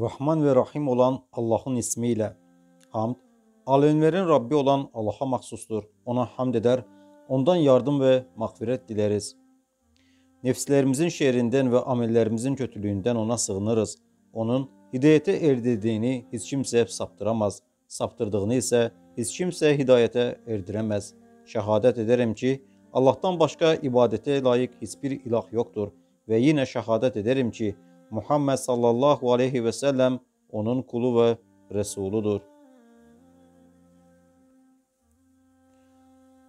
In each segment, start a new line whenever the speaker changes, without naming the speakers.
Rahman ve Rahim olan Allah'ın ismiyle. Hamd, alemlerin Rabbi olan Allah'a mahsustur. Ona hamd eder, ondan yardım ve mağfiret dileriz. Nefslerimizin şerrinden ve amellerimizin kötülüğünden ona sığınırız. Onun hidayete erdirdiğini hiç kimse saptıramaz. Saptırdığını ise hiç kimse hidayete erdiremez. Şehadet ederim ki Allah'tan başka ibadete layık hiçbir ilah yoktur. Ve yine şehadet ederim ki Muhammed sallallahu aleyhi ve sellem onun kulu ve Resuludur.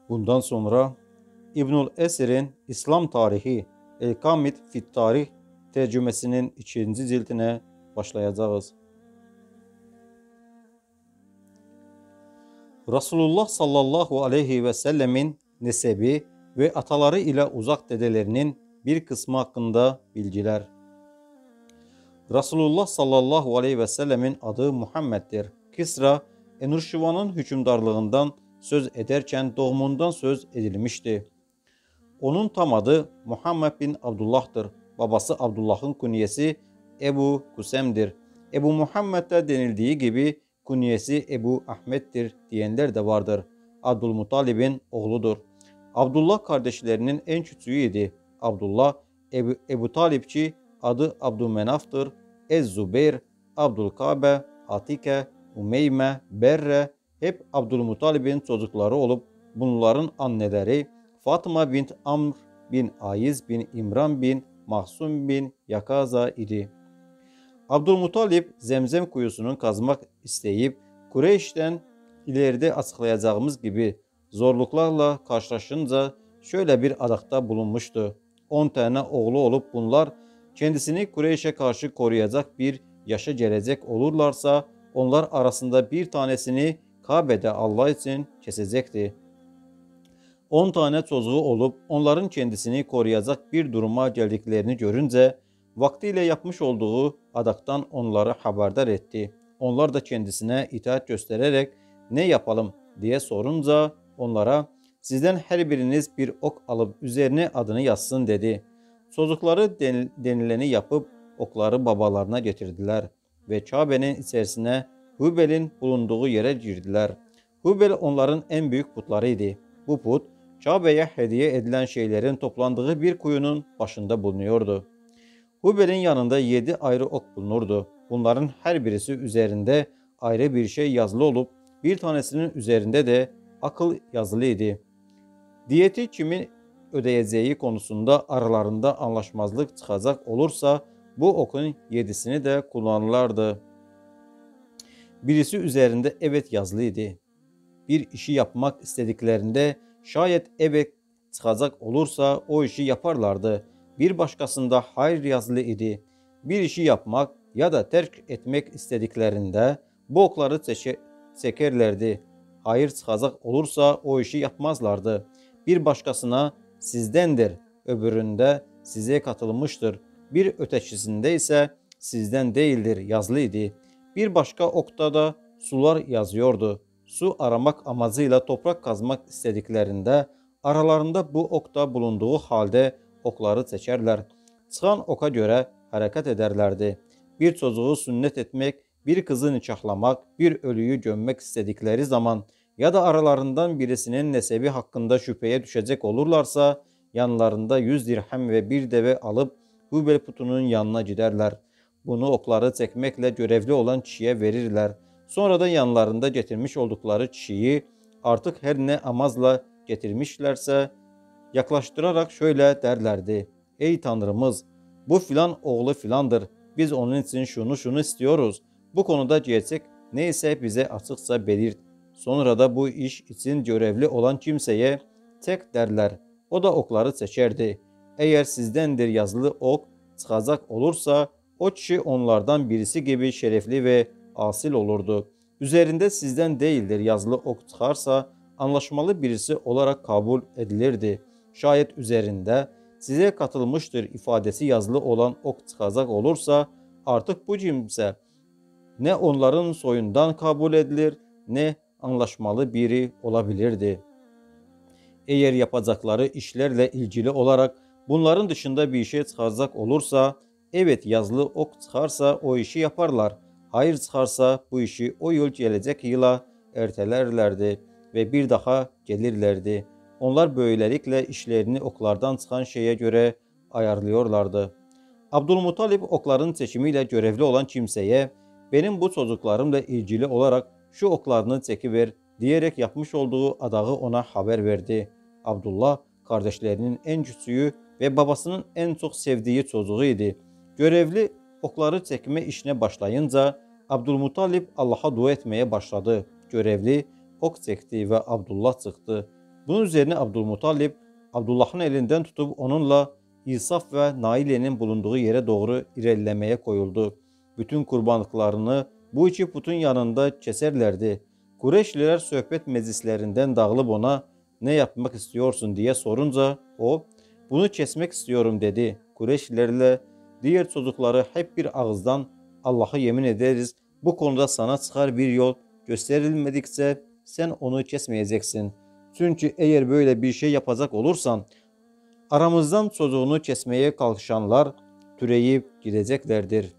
Bundan sonra İbnül Esir'in İslam Tarihi El-Kamit Fit Tarih tercümesinin ikinci cildine başlayacağız. Resulullah sallallahu aleyhi ve sellemin nesebi ve ataları ile uzak dedelerinin bir kısmı hakkında bilgiler. Resulullah sallallahu aleyhi ve sellemin adı Muhammed'dir. Kisra, Enurşivan'ın hükümdarlığından söz ederken doğumundan söz edilmişti. Onun tam adı Muhammed bin Abdullah'tır. Babası Abdullah'ın kunyesi Ebu Kusem'dir. Ebu Muhammed'de denildiği gibi kunyesi Ebu Ahmet'tir diyenler de vardır. Abdülmuttalib'in oğludur. Abdullah kardeşlerinin en küçüğüydü. Abdullah Ebu, Ebu Talipçi adı Abdümenaf'tır. Ez-Zubeyr, Abdülkabe, Atike, Umeyme, Berre hep Abdülmuttalib'in çocukları olup bunların anneleri Fatıma bint Amr bin Ayiz bin İmran bin Mahsum bin Yakaza idi. Abdülmuttalip zemzem kuyusunun kazmak isteyip Kureyş'ten ileride açıklayacağımız gibi zorluklarla karşılaşınca şöyle bir adakta bulunmuştu. 10 tane oğlu olup bunlar kendisini Kureyş'e karşı koruyacak bir yaşa gelecek olurlarsa onlar arasında bir tanesini Kabe'de Allah için kesecekti. 10 tane çocuğu olup onların kendisini koruyacak bir duruma geldiklerini görünce vaktiyle yapmış olduğu adaktan onları haberdar etti. Onlar da kendisine itaat göstererek ne yapalım diye sorunca onlara sizden her biriniz bir ok alıp üzerine adını yazsın dedi. Çocukları denileni yapıp okları babalarına getirdiler ve Kabe'nin içerisine Hubel'in bulunduğu yere girdiler. Hubel onların en büyük putlarıydı. Bu put Kabe'ye hediye edilen şeylerin toplandığı bir kuyunun başında bulunuyordu. Hubel'in yanında yedi ayrı ok bulunurdu. Bunların her birisi üzerinde ayrı bir şey yazılı olup bir tanesinin üzerinde de akıl yazılıydı. Diyeti kimin ödeyeceği konusunda aralarında anlaşmazlık çıkacak olursa bu okun yedisini de kullanırlardı. Birisi üzerinde evet yazılıydı. Bir işi yapmak istediklerinde şayet evet çıkacak olursa o işi yaparlardı. Bir başkasında hayır yazılı idi. Bir işi yapmak ya da terk etmek istediklerinde bu okları çekerlerdi. Hayır çıkacak olursa o işi yapmazlardı. Bir başkasına sizdendir, öbüründe size katılmıştır. Bir ötekisinde ise sizden değildir yazılıydı. Bir başka okta da sular yazıyordu. Su aramak amacıyla toprak kazmak istediklerinde aralarında bu okta bulunduğu halde okları seçerler. Çıxan oka göre hareket ederlerdi. Bir çocuğu sünnet etmek, bir kızı nikahlamak, bir ölüyü gömmek istedikleri zaman ya da aralarından birisinin nesebi hakkında şüpheye düşecek olurlarsa yanlarında yüz dirhem ve bir deve alıp Hubel putunun yanına giderler. Bunu okları çekmekle görevli olan kişiye verirler. Sonra da yanlarında getirmiş oldukları kişiyi artık her ne amazla getirmişlerse yaklaştırarak şöyle derlerdi. Ey Tanrımız bu filan oğlu filandır. Biz onun için şunu şunu istiyoruz. Bu konuda gerçek neyse bize açıkça belirt. Sonra da bu iş için görevli olan kimseye tek derler. O da okları seçerdi. Eğer sizdendir yazılı ok çıkacak olursa o kişi onlardan birisi gibi şerefli ve asil olurdu. Üzerinde sizden değildir yazılı ok çıkarsa anlaşmalı birisi olarak kabul edilirdi. Şayet üzerinde size katılmıştır ifadesi yazılı olan ok çıkacak olursa artık bu kimse ne onların soyundan kabul edilir ne anlaşmalı biri olabilirdi. Eğer yapacakları işlerle ilgili olarak bunların dışında bir şey çıkacak olursa Evet yazılı ok çıkarsa o işi yaparlar. Hayır çıkarsa bu işi o yıl gelecek yıla ertelerlerdi ve bir daha gelirlerdi. Onlar böylelikle işlerini oklardan çıkan şeye göre ayarlıyorlardı. Abdülmuttalip okların seçimiyle görevli olan kimseye benim bu çocuklarımla ilgili olarak şu oklarını çekiver diyerek yapmış olduğu adağı ona haber verdi. Abdullah kardeşlerinin en küçüğü ve babasının en çok sevdiği çocuğuydu. Görevli okları çekme işine başlayınca Abdülmuttalip Allah'a dua etmeye başladı. Görevli ok çekti ve Abdullah çıktı. Bunun üzerine Abdülmuttalip Abdullah'ın elinden tutup onunla İsaf ve Naile'nin bulunduğu yere doğru ilerlemeye koyuldu. Bütün kurbanlıklarını bu iki putun yanında keserlerdi. Kureyşliler sohbet meclislerinden dağılıp ona ne yapmak istiyorsun diye sorunca o bunu kesmek istiyorum dedi. Kureyşlilerle diğer çocukları hep bir ağızdan Allah'a yemin ederiz bu konuda sana çıkar bir yol gösterilmedikçe sen onu kesmeyeceksin. Çünkü eğer böyle bir şey yapacak olursan aramızdan çocuğunu kesmeye kalkışanlar türeyip gideceklerdir.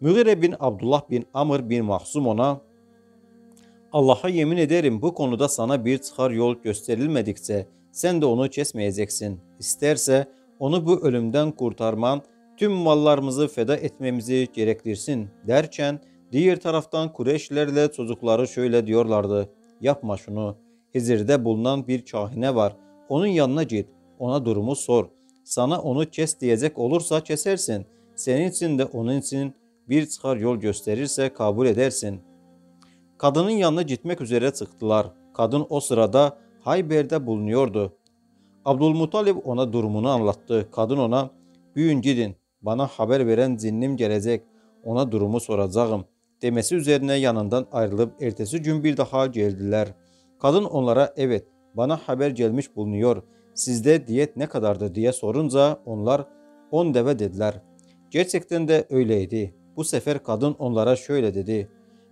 Mügire bin Abdullah bin Amr bin Mahsum ona Allah'a yemin ederim bu konuda sana bir çıkar yol gösterilmedikçe sen de onu kesmeyeceksin. İsterse onu bu ölümden kurtarman tüm mallarımızı feda etmemizi gerektirsin derken diğer taraftan Kureyşlerle çocukları şöyle diyorlardı. Yapma şunu. Hizir'de bulunan bir kahine var. Onun yanına git. Ona durumu sor. Sana onu kes diyecek olursa kesersin. Senin için de onun için bir çıkar yol gösterirse kabul edersin. Kadının yanına gitmek üzere çıktılar. Kadın o sırada Hayber'de bulunuyordu. Abdülmuttalip ona durumunu anlattı. Kadın ona büyün gidin bana haber veren zinnim gelecek ona durumu soracağım demesi üzerine yanından ayrılıp ertesi gün bir daha geldiler. Kadın onlara evet bana haber gelmiş bulunuyor. Sizde diyet ne kadardı diye sorunca onlar on deve dediler. Gerçekten de öyleydi. Bu sefer kadın onlara şöyle dedi.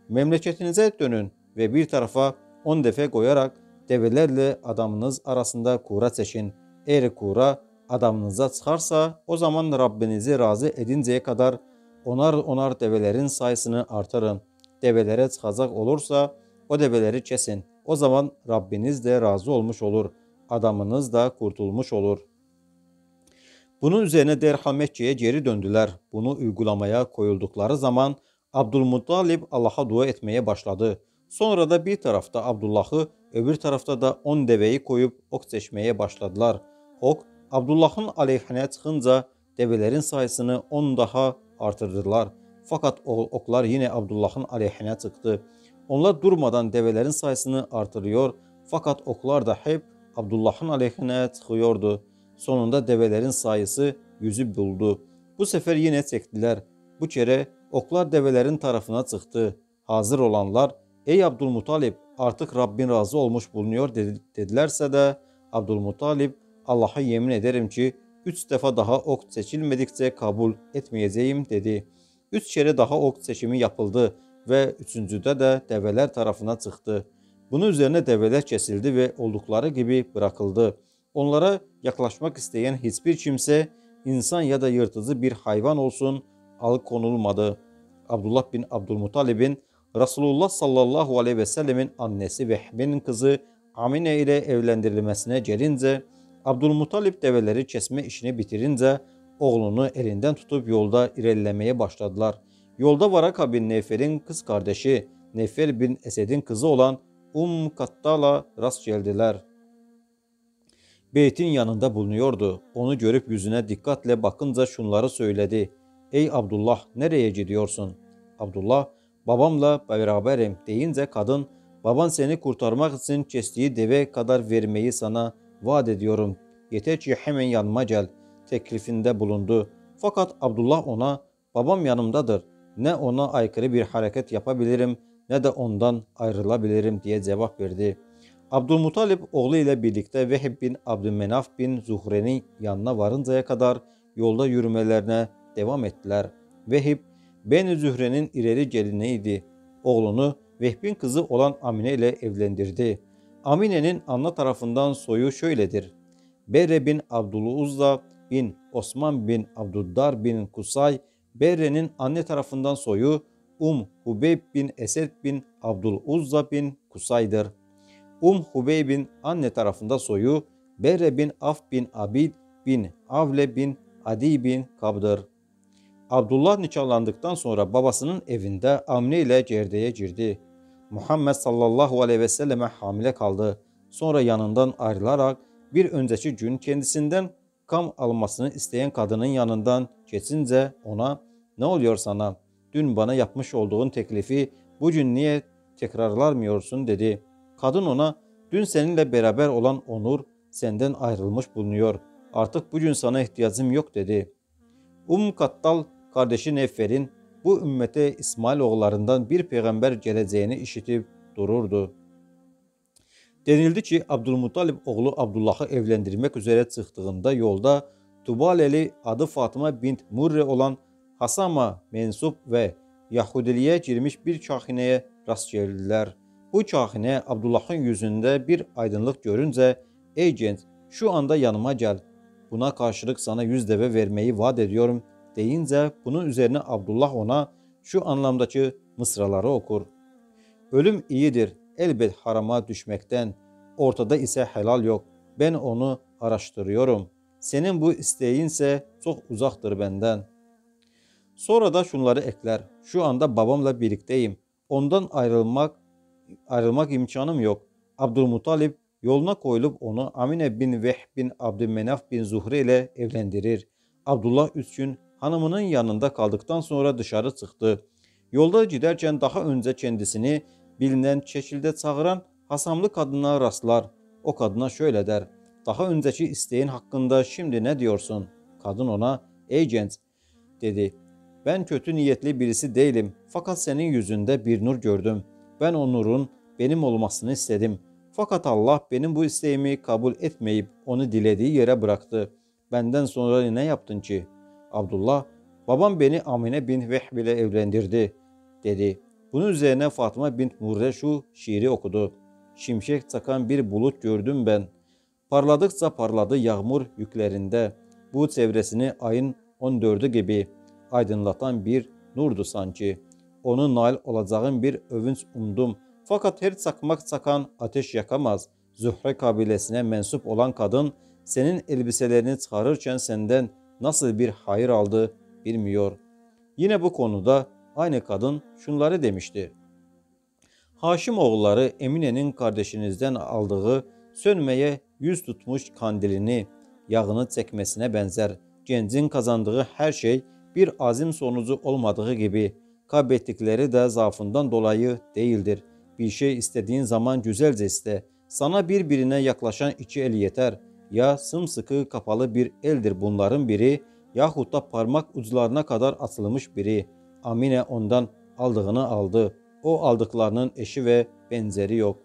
Memleketinize dönün ve bir tarafa on defe koyarak develerle adamınız arasında kura seçin. Eğer kura adamınıza çıkarsa o zaman Rabbinizi razı edinceye kadar onar onar develerin sayısını artırın. Develere çıkacak olursa o develeri kesin. O zaman Rabbiniz de razı olmuş olur. Adamınız da kurtulmuş olur. Bunun üzerine derhal Mekke'ye geri döndüler. Bunu uygulamaya koyuldukları zaman Abdülmuttalib Allah'a dua etmeye başladı. Sonra da bir tarafta Abdullah'ı, öbür tarafta da on deveyi koyup ok seçmeye başladılar. Ok, Abdullah'ın aleyhine çıkınca develerin sayısını on daha artırdılar. Fakat oklar yine Abdullah'ın aleyhine çıktı. Onlar durmadan develerin sayısını artırıyor fakat oklar da hep Abdullah'ın aleyhine çıkıyordu. Sonunda develerin sayısı yüzü buldu. Bu sefer yine çektiler. Bu kere oklar develerin tarafına çıktı. Hazır olanlar ey Abdülmuttalip artık Rabbin razı olmuş bulunuyor dedilerse de Abdülmuttalip Allah'a yemin ederim ki üç defa daha ok seçilmedikçe kabul etmeyeceğim dedi. Üç kere daha ok seçimi yapıldı ve üçüncüde de develer tarafına çıktı. Bunun üzerine develer kesildi ve oldukları gibi bırakıldı. Onlara yaklaşmak isteyen hiçbir kimse insan ya da yırtıcı bir hayvan olsun alıkonulmadı. Abdullah bin Abdülmuttalib'in Resulullah sallallahu aleyhi ve sellemin annesi Vehbe'nin kızı Amine ile evlendirilmesine gelince Abdülmuttalip develeri kesme işini bitirince oğlunu elinden tutup yolda ilerlemeye başladılar. Yolda Varaka bin Nefer'in kız kardeşi Nefer bin Esed'in kızı olan Um Kattal'a rast geldiler. Beytin yanında bulunuyordu. Onu görüp yüzüne dikkatle bakınca şunları söyledi. Ey Abdullah nereye gidiyorsun? Abdullah babamla beraberim deyince kadın baban seni kurtarmak için kestiği deve kadar vermeyi sana vaat ediyorum. Yeter ki hemen yanıma gel teklifinde bulundu. Fakat Abdullah ona babam yanımdadır. Ne ona aykırı bir hareket yapabilirim ne de ondan ayrılabilirim diye cevap verdi. Abdülmutalip oğlu ile birlikte Vehib bin Abdümenaf bin Zuhre'nin yanına varıncaya kadar yolda yürümelerine devam ettiler. Vehib, Ben Zühre'nin ileri geliniydi. Oğlunu Vehb'in kızı olan Amine ile evlendirdi. Amine'nin anne tarafından soyu şöyledir. Bere bin Abdüluzza bin Osman bin Abduddar bin Kusay, Berre'nin anne tarafından soyu Um Hubeyb bin Esed bin Abdul Uzza bin Kusay'dır. Um Hubeyb'in anne tarafında soyu Berre bin Af bin Abid bin Avle bin Adi bin Kab'dır. Abdullah nikahlandıktan sonra babasının evinde Amne ile Cerde'ye girdi. Muhammed sallallahu aleyhi ve selleme hamile kaldı. Sonra yanından ayrılarak bir önceki gün kendisinden kam almasını isteyen kadının yanından geçince ona ne oluyor sana? Dün bana yapmış olduğun teklifi bugün niye tekrarlarmıyorsun dedi. Kadın ona dün seninle beraber olan Onur senden ayrılmış bulunuyor. Artık bugün sana ihtiyacım yok dedi. Um Kattal kardeşi Nefer'in bu ümmete İsmail oğullarından bir peygamber geleceğini işitip dururdu. Denildi ki Abdülmuttalip oğlu Abdullah'ı evlendirmek üzere çıktığında yolda Tubaleli adı Fatıma bint Murre olan Hasama mensup ve Yahudiliğe girmiş bir kahineye rast geldiler. Bu kahine Abdullah'ın yüzünde bir aydınlık görünce ''Ey genç şu anda yanıma gel. Buna karşılık sana yüz deve vermeyi vaat ediyorum.'' deyince bunun üzerine Abdullah ona şu anlamdaki mısraları okur. Ölüm iyidir elbet harama düşmekten. Ortada ise helal yok. Ben onu araştırıyorum. Senin bu isteğinse çok uzaktır benden. Sonra da şunları ekler. Şu anda babamla birlikteyim. Ondan ayrılmak ayrılmak imkanım yok. Abdülmuttalip yoluna koyulup onu Amine bin Vehb bin Abdümenaf bin Zuhre ile evlendirir. Abdullah üç gün hanımının yanında kaldıktan sonra dışarı çıktı. Yolda giderken daha önce kendisini bilinen şekilde çağıran Hasamlı kadına rastlar. O kadına şöyle der. Daha önceki isteğin hakkında şimdi ne diyorsun? Kadın ona ey genç dedi. Ben kötü niyetli birisi değilim fakat senin yüzünde bir nur gördüm. Ben o benim olmasını istedim. Fakat Allah benim bu isteğimi kabul etmeyip onu dilediği yere bıraktı. Benden sonra ne yaptın ki? Abdullah, babam beni Amine bin Vehb ile evlendirdi dedi. Bunun üzerine Fatıma bint Murre şu şiiri okudu. Şimşek çakan bir bulut gördüm ben. Parladıkça parladı yağmur yüklerinde. Bu çevresini ayın 14'ü gibi aydınlatan bir nurdu sanki. Onu nail olacağın bir övünç umdum. Fakat her çakmak çakan ateş yakamaz. Zühre kabilesine mensup olan kadın senin elbiselerini çıkarırken senden nasıl bir hayır aldı bilmiyor. Yine bu konuda aynı kadın şunları demişti. Haşim oğulları Emine'nin kardeşinizden aldığı sönmeye yüz tutmuş kandilini yağını çekmesine benzer. Gencin kazandığı her şey bir azim sonucu olmadığı gibi kaybettikleri de zaafından dolayı değildir. Bir şey istediğin zaman güzelce iste. Sana birbirine yaklaşan iki el yeter. Ya sımsıkı kapalı bir eldir bunların biri yahut da parmak uçlarına kadar atılmış biri. Amine ondan aldığını aldı. O aldıklarının eşi ve benzeri yok.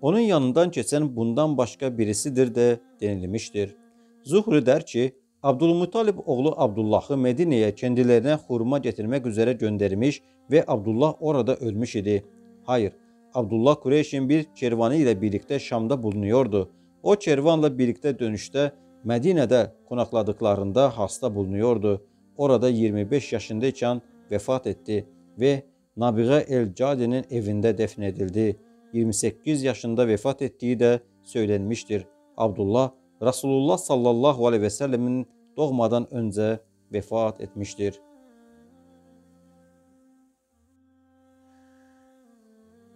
Onun yanından geçen bundan başka birisidir de denilmiştir. Zuhri der ki, Abdülmuttalip oğlu Abdullah'ı Medine'ye kendilerine hurma getirmek üzere göndermiş ve Abdullah orada ölmüş idi. Hayır, Abdullah Kureyş'in bir kervanı ile birlikte Şam'da bulunuyordu. O kervanla birlikte dönüşte Medine'de konakladıklarında hasta bulunuyordu. Orada 25 yaşındayken vefat etti ve Nabiga el-Cade'nin evinde defnedildi. 28 yaşında vefat ettiği de söylenmiştir. Abdullah Resulullah sallallahu aleyhi ve sellemin doğmadan önce vefat etmiştir.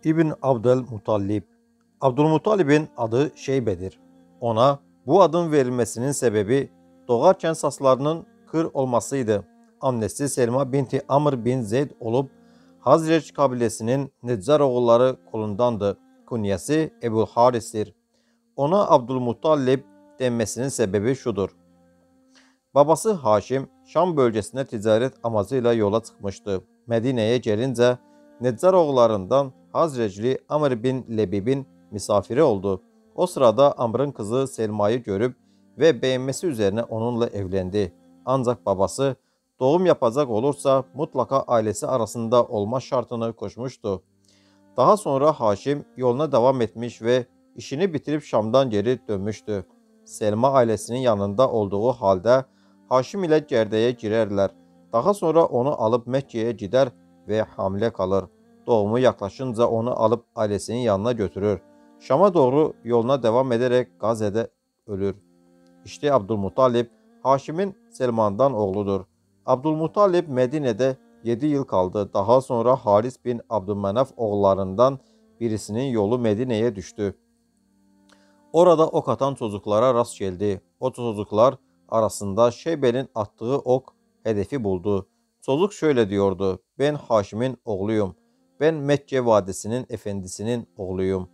İbn Abdülmutallib Abdülmuttalib'in adı Şeybe'dir. Ona bu adın verilmesinin sebebi doğarken saslarının kır olmasıydı. Annesi Selma binti Amr bin Zeyd olup Hazreç kabilesinin Neccar oğulları kolundandı. Kunyesi Ebu Haris'tir. Ona Abdülmuttalib denmesinin sebebi şudur. Babası Haşim Şam bölgesine ticaret amacıyla yola çıkmıştı. Medine'ye gelince Neccar oğullarından Hazrecli Amr bin Lebib'in misafiri oldu. O sırada Amr'ın kızı Selma'yı görüp ve beğenmesi üzerine onunla evlendi. Ancak babası doğum yapacak olursa mutlaka ailesi arasında olma şartını koşmuştu. Daha sonra Haşim yoluna devam etmiş ve işini bitirip Şam'dan geri dönmüştü. Selma ailesinin yanında olduğu halde Haşim ile Gerde'ye girerler. Daha sonra onu alıp Mekke'ye gider ve hamile kalır. Doğumu yaklaşınca onu alıp ailesinin yanına götürür. Şam'a doğru yoluna devam ederek Gazze'de ölür. İşte Abdülmuttalip Haşim'in Selman'dan oğludur. Abdülmuttalip Medine'de 7 yıl kaldı. Daha sonra Haris bin Abdülmenaf oğullarından birisinin yolu Medine'ye düştü. Orada ok atan çocuklara rast geldi. O çocuklar arasında Şeybe'nin attığı ok hedefi buldu. Çocuk şöyle diyordu. Ben Haşim'in oğluyum. Ben Mekke vadisinin efendisinin oğluyum.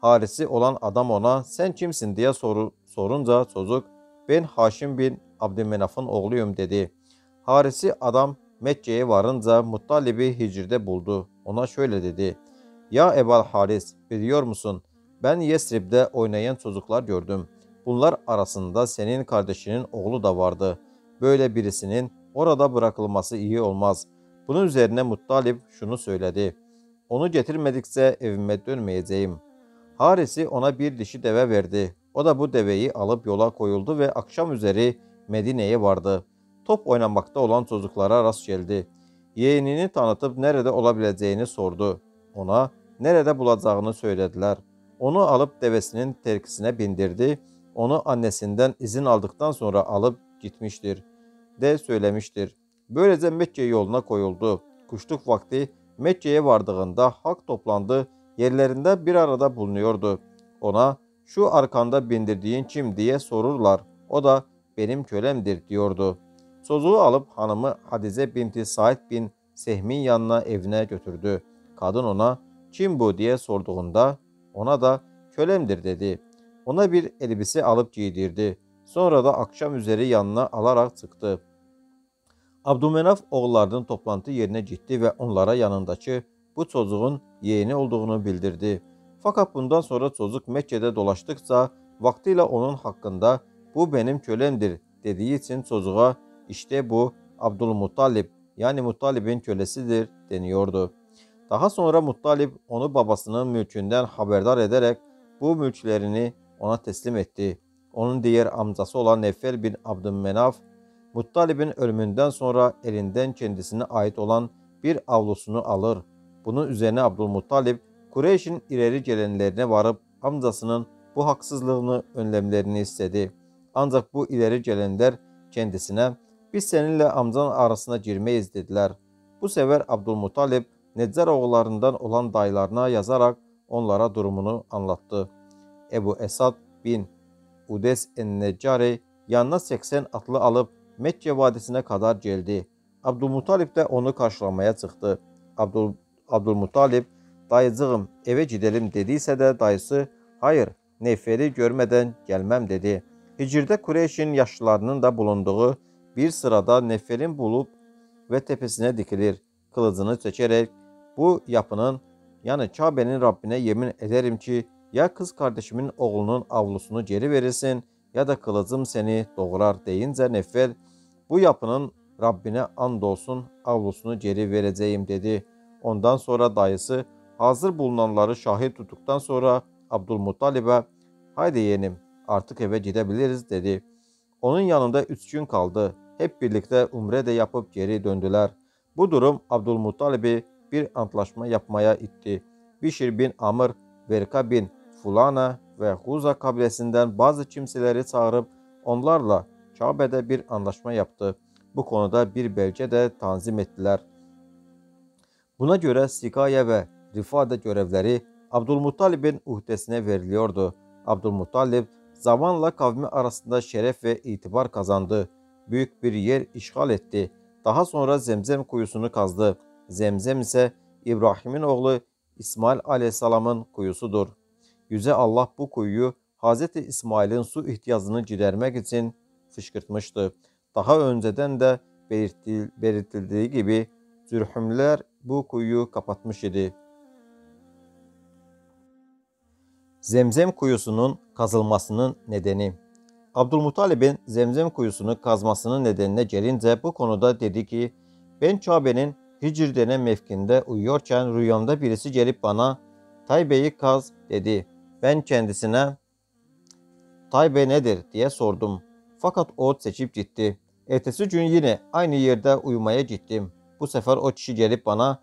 Harisi olan adam ona sen kimsin diye soru, sorunca çocuk ben Haşim bin Abdümenaf'ın oğluyum dedi. Harisi adam Mekke'ye varınca Muttalib'i hicrde buldu. Ona şöyle dedi. Ya Ebal Haris biliyor musun? Ben Yesrib'de oynayan çocuklar gördüm. Bunlar arasında senin kardeşinin oğlu da vardı. Böyle birisinin orada bırakılması iyi olmaz. Bunun üzerine Muttalib şunu söyledi. Onu getirmedikçe evime dönmeyeceğim. Haris'i ona bir dişi deve verdi. O da bu deveyi alıp yola koyuldu ve akşam üzeri Medine'ye vardı. Top oynamakta olan çocuklara rast geldi. Yeğenini tanıtıp nerede olabileceğini sordu. Ona nerede bulacağını söylediler. Onu alıp devesinin terkisine bindirdi. Onu annesinden izin aldıktan sonra alıp gitmiştir de söylemiştir. Böylece Mekke yoluna koyuldu. Kuşluk vakti Mekke'ye vardığında halk toplandı, yerlerinde bir arada bulunuyordu. Ona şu arkanda bindirdiğin kim diye sorurlar. O da benim kölemdir diyordu. Çocuğu alıp hanımı Hadize binti Said bin Sehmin yanına evine götürdü. Kadın ona kim bu diye sorduğunda ona da kölemdir dedi. Ona bir elbise alıp giydirdi. Sonra da akşam üzeri yanına alarak çıktı. Abdümenaf oğullarının toplantı yerine gitti ve onlara yanındaki bu çocuğun yeğeni olduğunu bildirdi. Fakat bundan sonra çocuk Mekke'de dolaştıkça vaktiyle onun hakkında bu benim kölemdir dediği için çocuğa işte bu Abdülmuttalip yani Muttalib'in kölesidir deniyordu. Daha sonra Muttalip onu babasının mülkünden haberdar ederek bu mülklerini ona teslim etti. Onun diğer amcası olan Nefel bin Abdümenaf, Muttalib'in ölümünden sonra elinden kendisine ait olan bir avlusunu alır. Bunun üzerine Abdülmuttalip, Kureyş'in ileri gelenlerine varıp amcasının bu haksızlığını önlemlerini istedi. Ancak bu ileri gelenler kendisine biz seninle amcan arasına girmeyiz dediler. Bu sefer Abdülmuttalip Neccar oğullarından olan dayılarına yazarak onlara durumunu anlattı. Ebu Esad bin Udes en-Neccari yanına 80 atlı alıp Mekke vadisine kadar geldi. Abdülmuttalip de onu karşılamaya çıktı. Abdül, Abdülmuttalip dayıcığım eve gidelim dediyse de dayısı hayır Neferi görmeden gelmem dedi. Hicirde Kureyş'in yaşlılarının da bulunduğu bir sırada Nefer'in bulup ve tepesine dikilir. Kılıcını çekerek bu yapının yani Kabe'nin Rabbine yemin ederim ki ya kız kardeşimin oğlunun avlusunu geri verirsin ya da kılıcım seni doğurar deyince Nefer bu yapının Rabbine andolsun avlusunu geri vereceğim dedi. Ondan sonra dayısı hazır bulunanları şahit tuttuktan sonra Abdülmuttalib'e haydi yeğenim artık eve gidebiliriz dedi. Onun yanında üç gün kaldı. Hep birlikte umre de yapıp geri döndüler. Bu durum Abdülmuttalib'i bir antlaşma yapmaya itti. Bişir bin Amr, Verka bin Fulana ve Huza kabilesinden bazı kimseleri çağırıp onlarla Kabe'de bir anlaşma yaptı. Bu konuda bir belge de tanzim ettiler. Buna göre Sikaya ve Rifade görevleri Abdülmuttalib'in uhdesine veriliyordu. Abdülmuttalib zamanla kavmi arasında şeref ve itibar kazandı. Büyük bir yer işgal etti. Daha sonra Zemzem kuyusunu kazdı. Zemzem ise İbrahim'in oğlu İsmail aleyhisselamın kuyusudur. Yüce Allah bu kuyuyu Hz. İsmail'in su ihtiyacını gidermek için fışkırtmıştı. Daha önceden de belirtildiği gibi Zürhümler bu kuyuyu kapatmış idi. Zemzem kuyusunun kazılmasının nedeni Abdülmuttalib'in Zemzem kuyusunu kazmasının nedenine gelince bu konuda dedi ki ben Kabe'nin Hicr denen mevkinde uyuyorken rüyamda birisi gelip bana Taybe'yi kaz dedi. Ben kendisine Taybe nedir diye sordum. Fakat o seçip gitti. Ertesi gün yine aynı yerde uyumaya gittim. Bu sefer o kişi gelip bana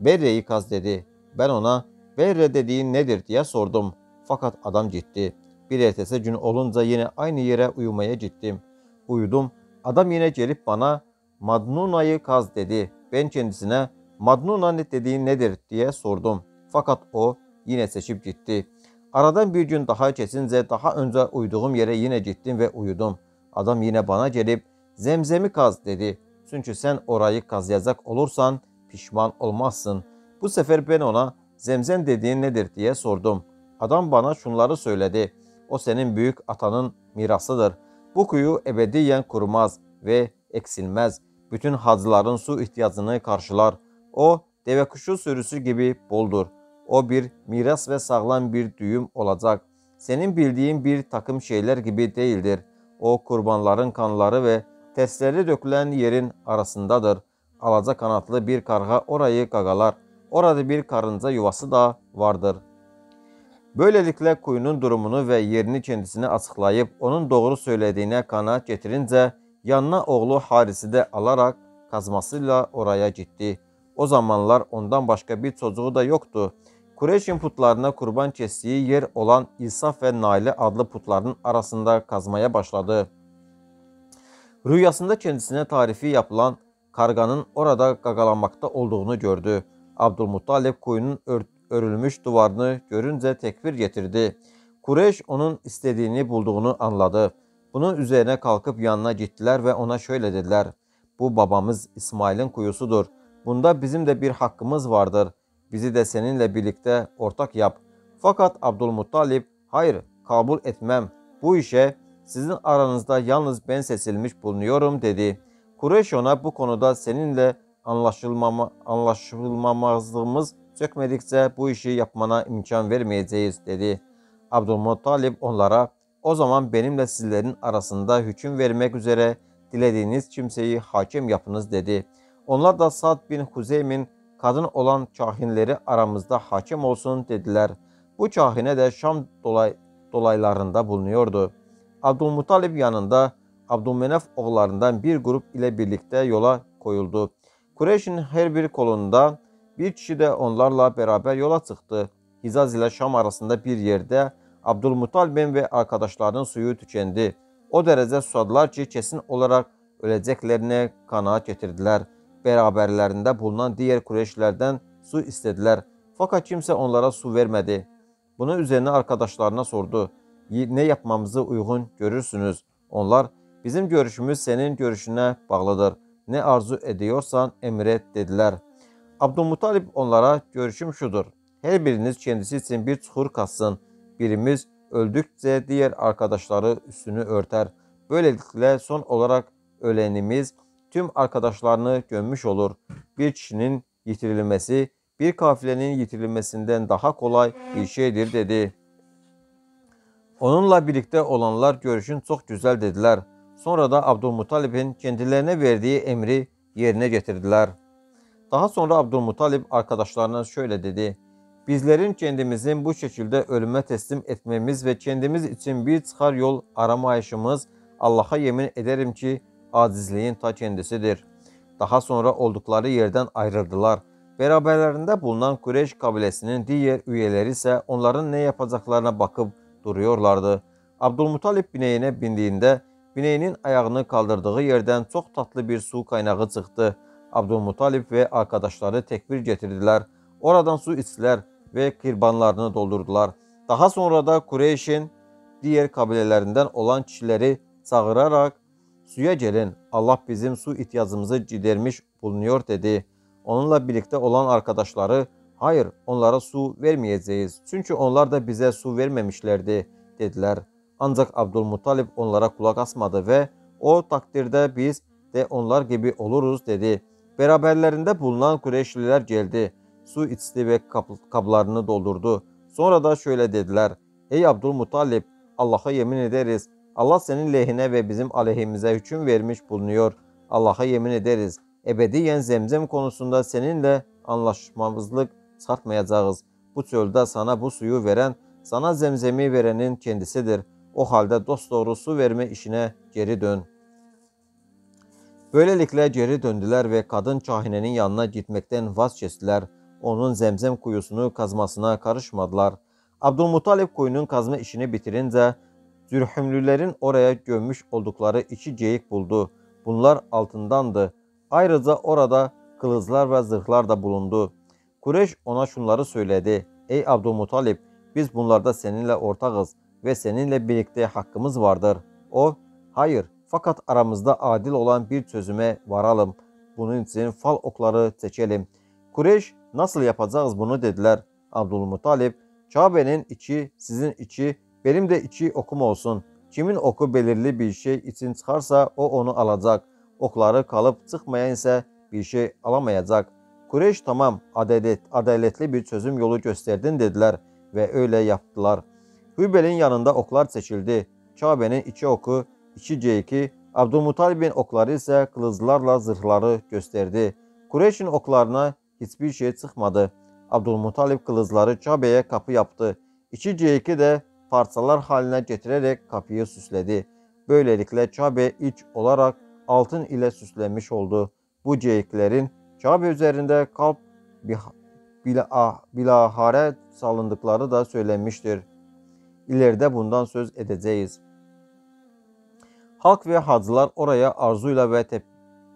Berre'yi kaz dedi. Ben ona Berre dediğin nedir diye sordum. Fakat adam gitti. Bir ertesi gün olunca yine aynı yere uyumaya gittim. Uyudum. Adam yine gelip bana Madnuna'yı kaz dedi. Ben kendisine Madnuna ne dediğin nedir diye sordum. Fakat o yine seçip gitti. Aradan bir gün daha kesince daha önce uyuduğum yere yine gittim ve uyudum. Adam yine bana gelip zemzemi kaz dedi. Çünkü sen orayı kazıyacak olursan pişman olmazsın. Bu sefer ben ona zemzem dediğin nedir diye sordum. Adam bana şunları söyledi. O senin büyük atanın mirasıdır. Bu kuyu ebediyen kurumaz ve eksilmez. Bütün hacıların su ihtiyacını karşılar. O deve kuşu sürüsü gibi boldur. O bir miras ve sağlam bir düğüm olacak. Senin bildiğin bir takım şeyler gibi değildir. O kurbanların kanları ve testleri dökülen yerin arasındadır. Alaca kanatlı bir karga orayı gagalar. Orada bir karınca yuvası da vardır. Böylelikle kuyunun durumunu ve yerini kendisine açıklayıp onun doğru söylediğine kanaat getirince yanına oğlu Haris'i de alarak kazmasıyla oraya gitti. O zamanlar ondan başka bir çocuğu da yoktu. Kureyş'in putlarına kurban kestiği yer olan İsaf ve Naile adlı putların arasında kazmaya başladı. Rüyasında kendisine tarifi yapılan karganın orada gagalanmakta olduğunu gördü. Abdülmuttalip kuyunun ör örülmüş duvarını görünce tekbir getirdi. Kureyş onun istediğini bulduğunu anladı. Bunun üzerine kalkıp yanına gittiler ve ona şöyle dediler. Bu babamız İsmail'in kuyusudur. Bunda bizim de bir hakkımız vardır. Bizi de seninle birlikte ortak yap. Fakat Abdülmuttalip hayır kabul etmem. Bu işe sizin aranızda yalnız ben seçilmiş bulunuyorum dedi. Kureyş ona bu konuda seninle anlaşılmama, anlaşılmamazlığımız sökmedikçe bu işi yapmana imkan vermeyeceğiz dedi. Abdülmuttalip onlara o zaman benimle sizlerin arasında hüküm vermek üzere dilediğiniz kimseyi hakim yapınız dedi. Onlar da Sad bin Huzeym'in kadın olan kahinleri aramızda hakim olsun dediler. Bu kahine de Şam dolay, dolaylarında bulunuyordu. Abdülmuttalip yanında Abdülmenef oğullarından bir grup ile birlikte yola koyuldu. Kureyş'in her bir kolunda bir kişi de onlarla beraber yola çıktı. Hizaz ile Şam arasında bir yerde Abdülmuttalib'in ve arkadaşlarının suyu tükendi. O derece susadılar ki kesin olarak öleceklerine kanaat getirdiler. Beraberlerinde bulunan diğer Kureyşlerden su istediler. Fakat kimse onlara su vermedi. Bunun üzerine arkadaşlarına sordu. Ne yapmamızı uygun görürsünüz? Onlar bizim görüşümüz senin görüşüne bağlıdır. Ne arzu ediyorsan emret dediler. Abdülmuttalip onlara görüşüm şudur. Her biriniz kendisi için bir çukur kazsın. Birimiz öldükçe diğer arkadaşları üstünü örter. Böylelikle son olarak ölenimiz tüm arkadaşlarını gömmüş olur. Bir kişinin yitirilmesi bir kafilenin yitirilmesinden daha kolay bir şeydir dedi. Onunla birlikte olanlar görüşün çok güzel dediler. Sonra da Abdülmuttalib'in kendilerine verdiği emri yerine getirdiler. Daha sonra Abdülmuttalib arkadaşlarına şöyle dedi. Bizlerin kendimizin bu şekilde ölüme teslim etmemiz ve kendimiz için bir çıkar yol aramayışımız Allah'a yemin ederim ki acizliğin ta kendisidir. Daha sonra oldukları yerden ayrıldılar. Beraberlerinde bulunan Kureyş kabilesinin diğer üyeleri ise onların ne yapacaklarına bakıp duruyorlardı. Abdülmuttalip bineğine bindiğinde bineğinin ayağını kaldırdığı yerden çok tatlı bir su kaynağı çıktı. Abdülmuttalip ve arkadaşları tekbir getirdiler. Oradan su içtiler ve kırbanlarını doldurdular. Daha sonra da Kureyş'in diğer kabilelerinden olan kişileri çağırarak suya gelin Allah bizim su ihtiyacımızı gidermiş bulunuyor dedi. Onunla birlikte olan arkadaşları hayır onlara su vermeyeceğiz çünkü onlar da bize su vermemişlerdi dediler. Ancak Abdülmuttalip onlara kulak asmadı ve o takdirde biz de onlar gibi oluruz dedi. Beraberlerinde bulunan Kureyşliler geldi. Su içti ve kap kaplarını doldurdu. Sonra da şöyle dediler. Ey Abdülmuttalip Allah'a yemin ederiz. Allah senin lehine ve bizim aleyhimize hüküm vermiş bulunuyor. Allah'a yemin ederiz. Ebediyen zemzem konusunda seninle anlaşmamızlık satmayacağız. Bu çölde sana bu suyu veren, sana zemzemi verenin kendisidir. O halde dost su verme işine geri dön. Böylelikle geri döndüler ve kadın kahinenin yanına gitmekten vazgeçtiler. Onun zemzem kuyusunu kazmasına karışmadılar. Abdülmuttalip kuyunun kazma işini bitirince Zürhümlülerin oraya gömmüş oldukları iki geyik buldu. Bunlar altındandı. Ayrıca orada kılıçlar ve zırhlar da bulundu. Kureyş ona şunları söyledi. Ey Abdülmuttalip biz bunlarda seninle ortağız ve seninle birlikte hakkımız vardır. O, hayır fakat aramızda adil olan bir çözüme varalım. Bunun için fal okları seçelim. Kureyş nasıl yapacağız bunu dediler. Abdülmuttalip, Kabe'nin içi sizin içi, benim de içi okum olsun. Kimin oku belirli bir şey için çıkarsa o onu alacak. Okları kalıp çıkmayan ise bir şey alamayacak. Kureyş tamam adalet, adaletli bir çözüm yolu gösterdin dediler ve öyle yaptılar. Hübel'in yanında oklar seçildi. Kabe'nin iki oku, iki C2, Abdülmuttalib'in okları ise kılıçlarla zırhları gösterdi. Kureyş'in oklarına hiçbir şey çıkmadı. Abdülmuttalib kılıçları Kabe'ye kapı yaptı. İki C2 de parçalar haline getirerek kapıyı süsledi. Böylelikle Kabe iç olarak altın ile süslenmiş oldu. Bu ceyiklerin Kabe üzerinde kalp bila, bilahare salındıkları da söylenmiştir. İleride bundan söz edeceğiz. Halk ve hacılar oraya arzuyla ve te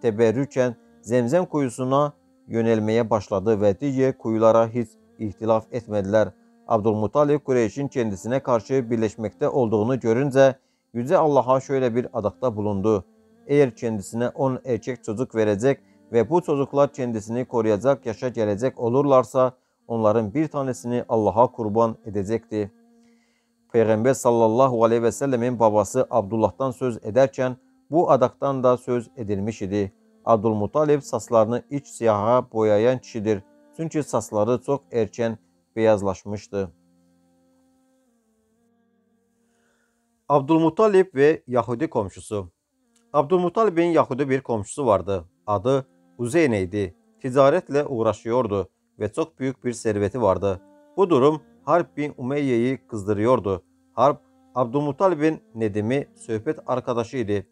teberrüken zemzem kuyusuna yönelmeye başladı ve diğer kuyulara hiç ihtilaf etmediler. Abdülmuttalip Kureyş'in kendisine karşı birleşmekte olduğunu görünce Yüce Allah'a şöyle bir adakta bulundu. Eğer kendisine on erkek çocuk verecek ve bu çocuklar kendisini koruyacak yaşa gelecek olurlarsa onların bir tanesini Allah'a kurban edecekti. Peygamber sallallahu aleyhi ve sellemin babası Abdullah'tan söz ederken bu adaktan da söz edilmiş idi. Abdülmuttalip saslarını iç siyaha boyayan kişidir. Çünkü sasları çok erken beyazlaşmıştı. Abdülmuttalip ve Yahudi komşusu Abdülmuttalip'in Yahudi bir komşusu vardı. Adı Uzeyne idi. Ticaretle uğraşıyordu ve çok büyük bir serveti vardı. Bu durum Harp bin Umeyye'yi kızdırıyordu. Harp, Abdülmuttalib'in Nedim'i sohbet arkadaşıydı.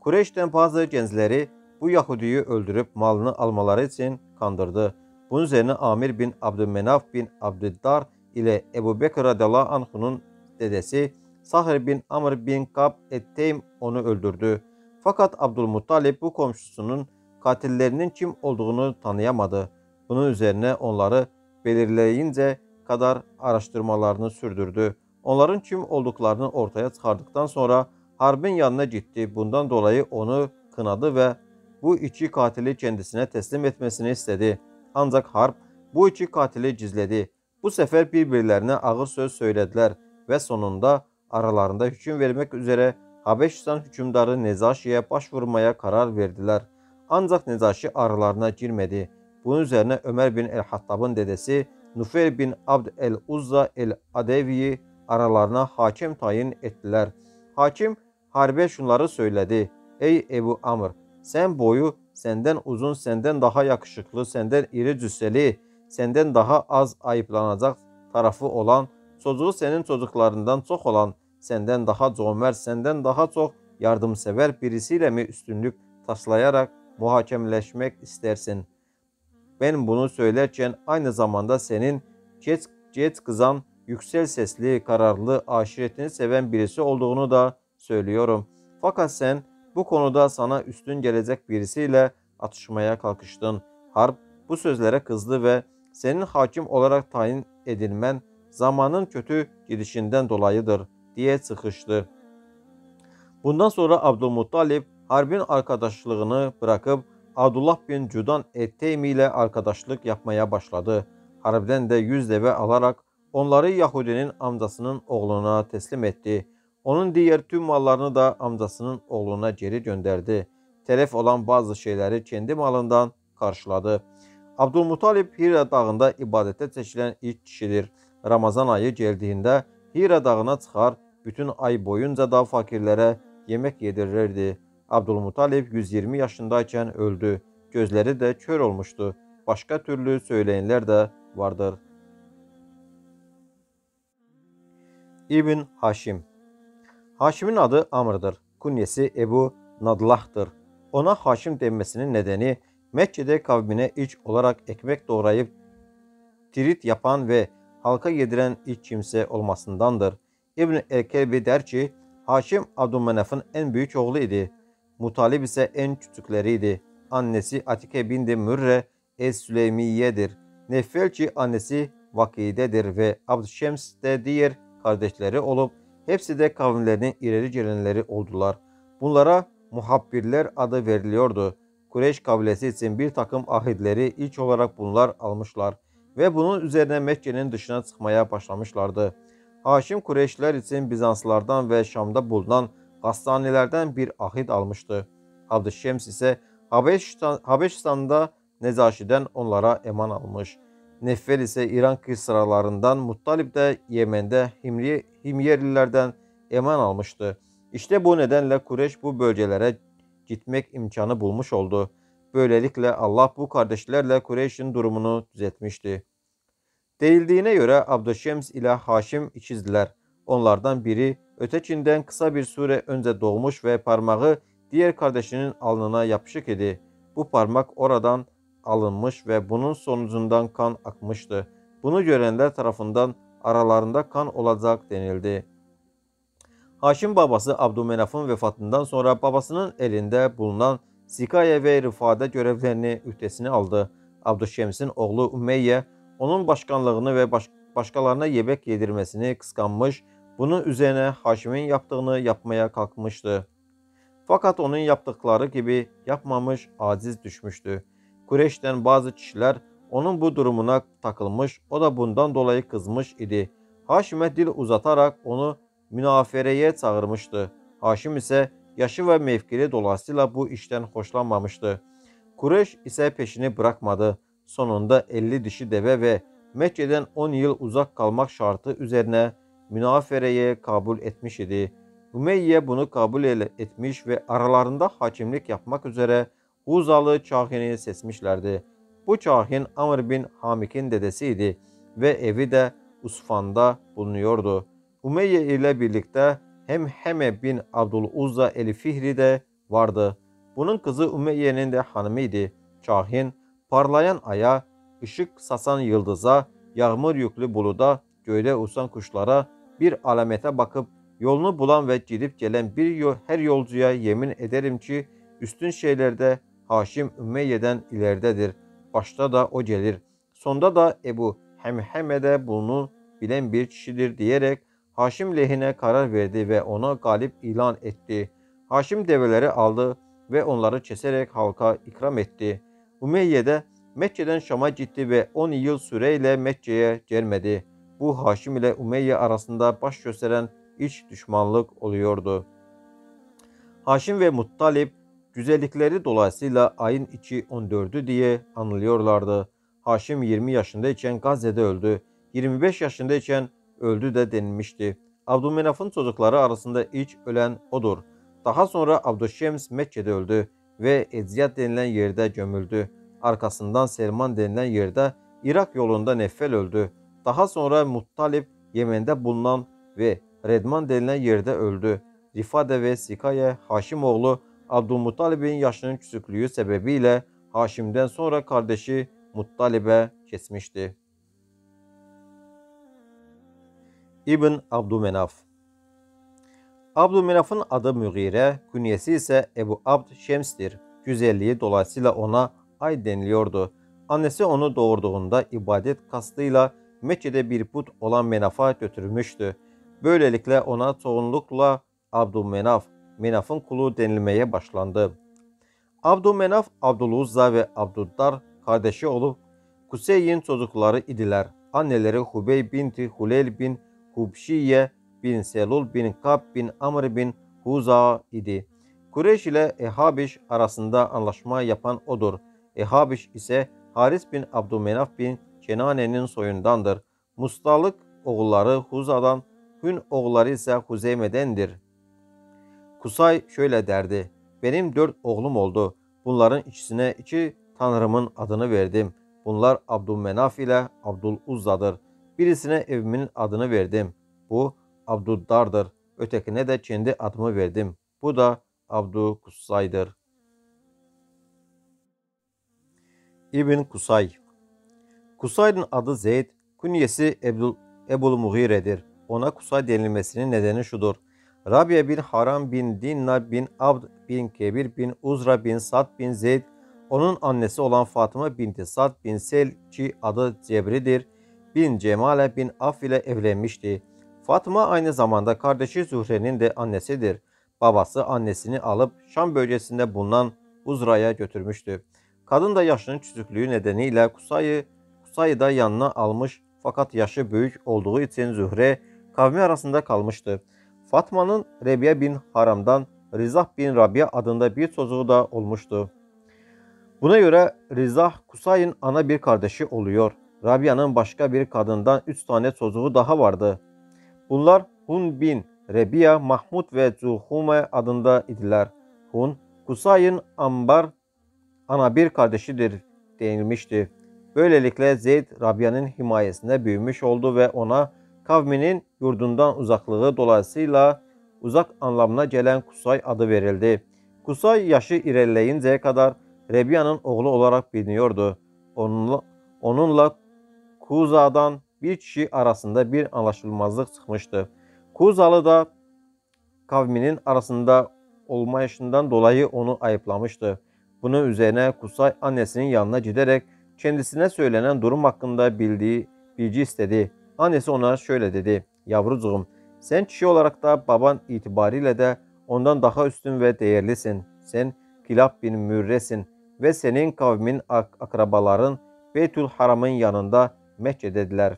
Kureyş'ten bazı gençleri bu Yahudi'yi öldürüp malını almaları için kandırdı. Bunun üzerine Amir bin Abdümenaf bin Abdüddar ile Ebu Bekir radıyallahu anh'unun dedesi Sahir bin Amr bin Kab Etteym onu öldürdü. Fakat Abdülmuttalib bu komşusunun katillerinin kim olduğunu tanıyamadı. Bunun üzerine onları belirleyince kadar araştırmalarını sürdürdü. Onların kim olduklarını ortaya çıkardıktan sonra harbin yanına gitti. Bundan dolayı onu kınadı ve bu iki katili kendisine teslim etmesini istedi. Ancak harp bu iki katili gizledi. Bu sefer birbirlerine ağır söz söylediler ve sonunda aralarında hüküm vermek üzere Habeşistan hükümdarı Nezaşi'ye başvurmaya karar verdiler. Ancak Nezaşi aralarına girmedi. Bunun üzerine Ömer bin el-Hattab'ın dedesi Nufeyr bin Abd el-Uzza el-Adevi'yi aralarına hakim tayin ettiler. Hakim harbe şunları söyledi. Ey Ebu Amr sen boyu senden uzun, senden daha yakışıklı, senden iri cüsseli, senden daha az ayıplanacak tarafı olan, çocuğu senin çocuklarından çok olan, senden daha cömert, senden daha çok yardımsever birisiyle mi üstünlük taslayarak muhakemleşmek istersin? Ben bunu söylerken aynı zamanda senin geç, geç kızan, yüksel sesli, kararlı, aşiretini seven birisi olduğunu da söylüyorum. Fakat sen bu konuda sana üstün gelecek birisiyle atışmaya kalkıştın. Harp bu sözlere kızdı ve senin hakim olarak tayin edilmen zamanın kötü gidişinden dolayıdır diye sıkıştı. Bundan sonra Abdülmuttalip harbin arkadaşlığını bırakıp Abdullah bin Cudan Etteymi ile arkadaşlık yapmaya başladı. Harbiden de yüz deve alarak onları Yahudinin amcasının oğluna teslim etti. Onun diğer tüm mallarını da amcasının oğluna geri gönderdi. Telef olan bazı şeyleri kendi malından karşıladı. Abdülmutalip Hira dağında ibadete seçilen ilk kişidir. Ramazan ayı geldiğinde Hira dağına çıkar, bütün ay boyunca da fakirlere yemek yedirirdi. Abdülmutalip 120 yaşındayken öldü. Gözleri de kör olmuştu. Başka türlü söyleyenler de vardır. İbn Haşim Haşim'in adı Amr'dır. Kunyesi Ebu Nadlah'tır. Ona Haşim denmesinin nedeni Mekke'de kavmine iç olarak ekmek doğrayıp tirit yapan ve halka yediren ilk kimse olmasındandır. İbn el-Kelbi der ki, Haşim Abdülmenaf'ın en büyük oğlu idi. Mutalib ise en küçükleriydi. Annesi Atike bindi Mürre Es-Süleymiye'dir. Neffelci annesi Vakide'dir ve Abdüşems de diğer kardeşleri olup hepsi de kavimlerinin ileri gelenleri oldular. Bunlara muhabbirler adı veriliyordu. Kureyş kabilesi için bir takım ahitleri ilk olarak bunlar almışlar ve bunun üzerine Mekke'nin dışına çıkmaya başlamışlardı. Haşim Kureyşler için Bizanslardan ve Şam'da bulunan hastanelerden bir ahit almıştı. Abdüşems ise Habeşistan, Habeşistan'da Nezaşi'den onlara eman almış. Neffel ise İran kısralarından, Muttalip de Yemen'de Himri, Himyerlilerden eman almıştı. İşte bu nedenle Kureyş bu bölgelere gitmek imkanı bulmuş oldu. Böylelikle Allah bu kardeşlerle Kureyş'in durumunu düzeltmişti. Değildiğine göre Abdüşems ile Haşim ikizdiler. Onlardan biri ötekinden kısa bir süre önce doğmuş ve parmağı diğer kardeşinin alnına yapışık idi. Bu parmak oradan alınmış ve bunun sonucundan kan akmıştı. Bunu görenler tarafından aralarında kan olacak denildi. Haşim babası Abdümenaf'ın vefatından sonra babasının elinde bulunan Sikaye ve Rifade görevlerini ühtesine aldı. Abdüşşems'in oğlu Ümeyye onun başkanlığını ve baş başkalarına yemek yedirmesini kıskanmış, bunun üzerine Haşim'in yaptığını yapmaya kalkmıştı. Fakat onun yaptıkları gibi yapmamış, aciz düşmüştü. Kureyş'ten bazı kişiler onun bu durumuna takılmış, o da bundan dolayı kızmış idi. Haşim'e dil uzatarak onu münafereye çağırmıştı. Haşim ise yaşı ve mevkili dolayısıyla bu işten hoşlanmamıştı. Kureyş ise peşini bırakmadı. Sonunda 50 dişi deve ve Mekke'den 10 yıl uzak kalmak şartı üzerine münafereye kabul etmiş idi. Ümeyye bunu kabul etmiş ve aralarında hakimlik yapmak üzere Uzalı Çahin'i seçmişlerdi. Bu Çahin Amr bin Hamik'in dedesiydi ve evi de Usfan'da bulunuyordu. Umeyye ile birlikte hem Heme bin Abdüluzza el-Fihri de vardı. Bunun kızı Umeyye'nin de hanımıydı. Çahin parlayan aya, ışık sasan yıldıza, yağmur yüklü buluda, göyde uçan kuşlara bir alamete bakıp yolunu bulan ve gidip gelen bir yol, her yolcuya yemin ederim ki üstün şeylerde Haşim Ümmeyye'den ileridedir. Başta da o gelir. Sonda da Ebu Hemheme'de bunu bilen bir kişidir diyerek Haşim lehine karar verdi ve ona galip ilan etti. Haşim develeri aldı ve onları keserek halka ikram etti. Umeyye de Mekke'den Şam'a gitti ve 10 yıl süreyle Mekke'ye gelmedi. Bu Haşim ile Umeyye arasında baş gösteren iç düşmanlık oluyordu. Haşim ve Muttalip güzellikleri dolayısıyla ayın içi 14'ü diye anılıyorlardı. Haşim 20 yaşındayken Gazze'de öldü. 25 yaşındayken öldü de denilmişti. Abdülmenaf'ın çocukları arasında ilk ölen odur. Daha sonra Abdüşşems Mekke'de öldü ve Edziyat denilen yerde gömüldü. Arkasından Selman denilen yerde Irak yolunda Neffel öldü. Daha sonra Muttalip Yemen'de bulunan ve Redman denilen yerde öldü. Rifade ve Sikaye Haşimoğlu Abdülmuttalib'in yaşının küçüklüğü sebebiyle Haşim'den sonra kardeşi Muttalib'e kesmişti. İbn Abdümenaf Abdümenaf'ın adı Mügire, künyesi ise Ebu Abd Şems'tir. Güzelliği dolayısıyla ona Ay deniliyordu. Annesi onu doğurduğunda ibadet kastıyla Mekke'de bir put olan Menaf'a götürmüştü. Böylelikle ona çoğunlukla Abdümenaf, Menaf'ın kulu denilmeye başlandı. Abdümenaf, Abdüluzza ve Abdüddar kardeşi olup Kusey'in çocukları idiler. Anneleri Hubey binti Huleyl bin Hubşiye bin Selul bin Kab bin Amr bin Huza idi. Kureyş ile Ehabiş arasında anlaşma yapan odur. Ehabiş ise Haris bin Abdümenaf bin Kenane'nin soyundandır. Mustalık oğulları Huza'dan, Hün oğulları ise Huzeyme'dendir. Kusay şöyle derdi. Benim dört oğlum oldu. Bunların ikisine iki tanrımın adını verdim. Bunlar Abdülmenaf ile Abdüluzza'dır. Birisine evimin adını verdim. Bu Abduddar'dır. ötekine de kendi adımı verdim. Bu da Abdu Kusay'dır. İbn Kusay Kusay'ın adı Zeyd, künyesi Ebul, Ebul Mughire'dir. Ona Kusay denilmesinin nedeni şudur. Rabia bin Haram bin Dinna bin Abd bin Kebir bin Uzra bin Sad bin Zeyd, onun annesi olan Fatıma binti Sad bin Selçi adı Cebri'dir, bin Cemale bin Af ile evlenmişti. Fatıma aynı zamanda kardeşi Zühre'nin de annesidir. Babası annesini alıp Şam bölgesinde bulunan Uzra'ya götürmüştü. Kadın da yaşının küçüklüğü nedeniyle Kusay'ı Kusay'ı da yanına almış fakat yaşı büyük olduğu için Zühre kavmi arasında kalmıştı. Fatma'nın Rebiye bin Haram'dan Rizah bin Rabia adında bir çocuğu da olmuştu. Buna göre Rizah Kusay'ın ana bir kardeşi oluyor. Rabia'nın başka bir kadından üç tane çocuğu daha vardı. Bunlar Hun bin Rebiya, Mahmud ve Zuhume adında idiler. Hun, Kusay'ın Ambar ana bir kardeşidir denilmişti. Böylelikle Zeyd Rabia'nın himayesinde büyümüş oldu ve ona kavminin yurdundan uzaklığı dolayısıyla uzak anlamına gelen Kusay adı verildi. Kusay yaşı ilerleyinceye kadar Rabia'nın oğlu olarak biliniyordu. Onunla, onunla Kuza'dan bir kişi arasında bir anlaşılmazlık çıkmıştı. Kuzalı da kavminin arasında olmayışından dolayı onu ayıplamıştı. Bunun üzerine Kusay annesinin yanına giderek kendisine söylenen durum hakkında bildiği bilgi istedi. Annesi ona şöyle dedi. Yavrucuğum sen kişi olarak da baban itibariyle de ondan daha üstün ve değerlisin. Sen Kilab bin Mürre'sin ve senin kavmin ak akrabaların Beytül Haram'ın yanında Mekke'dediler.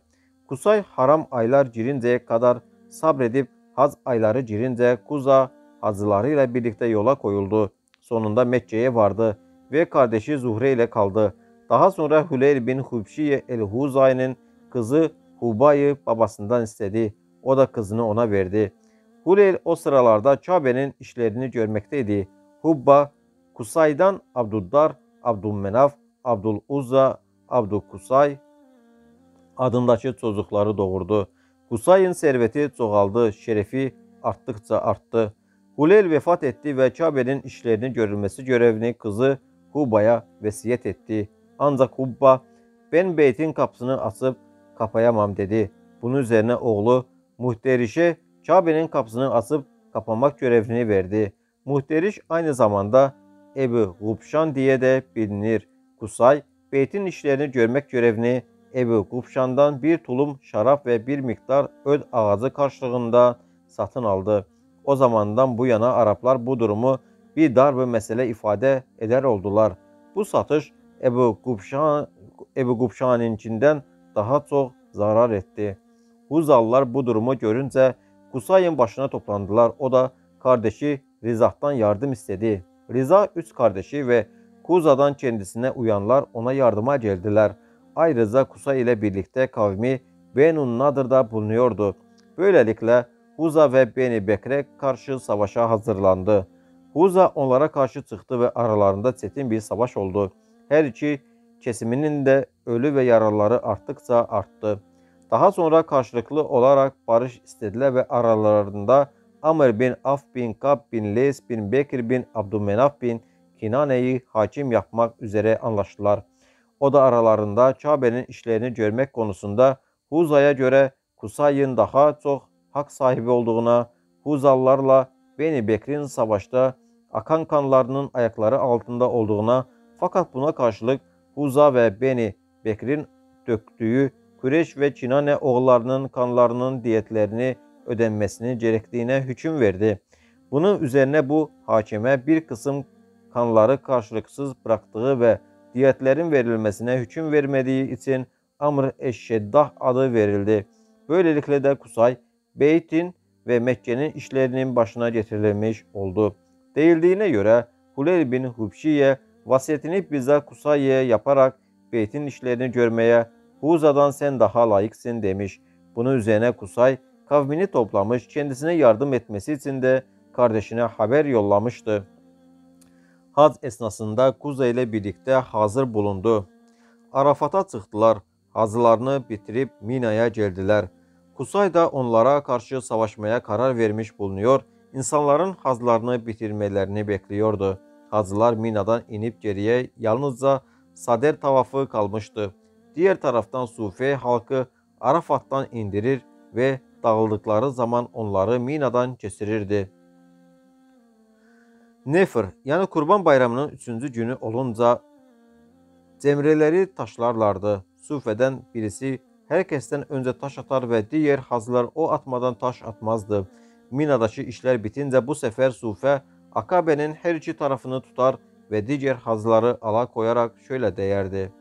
Kusay haram aylar girinceye kadar sabredip haz ayları girince Kuza hazılarıyla birlikte yola koyuldu. Sonunda Mekke'ye vardı ve kardeşi Zuhre ile kaldı. Daha sonra Hüleyl bin Hubşiye el-Huzay'ın kızı Huba'yı babasından istedi. O da kızını ona verdi. Huleyl o sıralarda Kabe'nin işlerini görmekteydi. Hubba, Kusay'dan Abduddar, Abdülmenaf, Abdul Uzza, Abdülkusay adındaki çocukları doğurdu. Kusay'ın serveti çoğaldı, şerefi arttıkça arttı. Huleyl vefat etti ve Kabe'nin işlerinin görülmesi görevini kızı Huba'ya vesiyet etti. Ancak Hubba ben beytin kapısını açıp kapayamam dedi. Bunun üzerine oğlu Muhteriş'e Kabe'nin kapısını açıp kapamak görevini verdi. Muhteriş aynı zamanda Ebu Gubşan diye de bilinir. Kusay, beytin işlerini görmek görevini Ebu Gubşan'dan bir tulum şarap ve bir miktar öd ağacı karşılığında satın aldı. O zamandan bu yana Araplar bu durumu bir dar bir mesele ifade eder oldular. Bu satış Ebu Gubşan, Ebu Gubşan'ınkinden daha çok zarar etti. Huzallar bu durumu görünce Kusay'ın başına toplandılar. O da kardeşi Rizah'tan yardım istedi. Riza üç kardeşi ve Kuza'dan kendisine uyanlar ona yardıma geldiler. Ayrıca Kusay ile birlikte kavmi Benun Nadır'da bulunuyordu. Böylelikle Huza ve Beni Bekre karşı savaşa hazırlandı. Huza onlara karşı çıktı ve aralarında çetin bir savaş oldu. Her iki kesiminin de ölü ve yaralıları arttıkça arttı. Daha sonra karşılıklı olarak barış istediler ve aralarında Amr bin Af bin Kab bin Leys bin Bekir bin Abdümenaf bin Kinane'yi hakim yapmak üzere anlaştılar. O da aralarında Kabe'nin işlerini görmek konusunda Huza'ya göre Kusay'ın daha çok hak sahibi olduğuna, Huzallarla Beni Bekir'in savaşta akan kanlarının ayakları altında olduğuna fakat buna karşılık Huza ve Beni Bekir'in döktüğü Kureş ve Çinane oğullarının kanlarının diyetlerini ödenmesini gerektiğine hüküm verdi. Bunun üzerine bu hakime bir kısım kanları karşılıksız bıraktığı ve diyetlerin verilmesine hüküm vermediği için Amr Eşşeddah adı verildi. Böylelikle de Kusay, Beyt'in ve Mekke'nin işlerinin başına getirilmiş oldu. Değildiğine göre Huleyl bin Hubşiye vasiyetini bize Kusay'ye yaparak Beyt'in işlerini görmeye Huza'dan sen daha layıksın demiş. Bunun üzerine Kusay kavmini toplamış kendisine yardım etmesi için de kardeşine haber yollamıştı. Hac esnasında Kuza ile birlikte hazır bulundu. Arafat'a çıktılar. Hazırlarını bitirip Mina'ya geldiler. Kusay da onlara karşı savaşmaya karar vermiş bulunuyor, insanların hazlarını bitirmelerini bekliyordu. Hazılar Mina'dan inip geriye yalnızca Sader tavafı kalmıştı. Diğer taraftan Sufi halkı Arafat'tan indirir ve dağıldıkları zaman onları Mina'dan kesirirdi. Nefr yani Kurban Bayramının üçüncü günü olunca cemreleri taşlarlardı. Sufeden birisi herkesten önce taş atar ve diğer hazlar o atmadan taş atmazdı. Mina'daki işler bitince bu sefer Sufe Akabe'nin her iki tarafını tutar ve diğer hazları ala koyarak şöyle değerdi.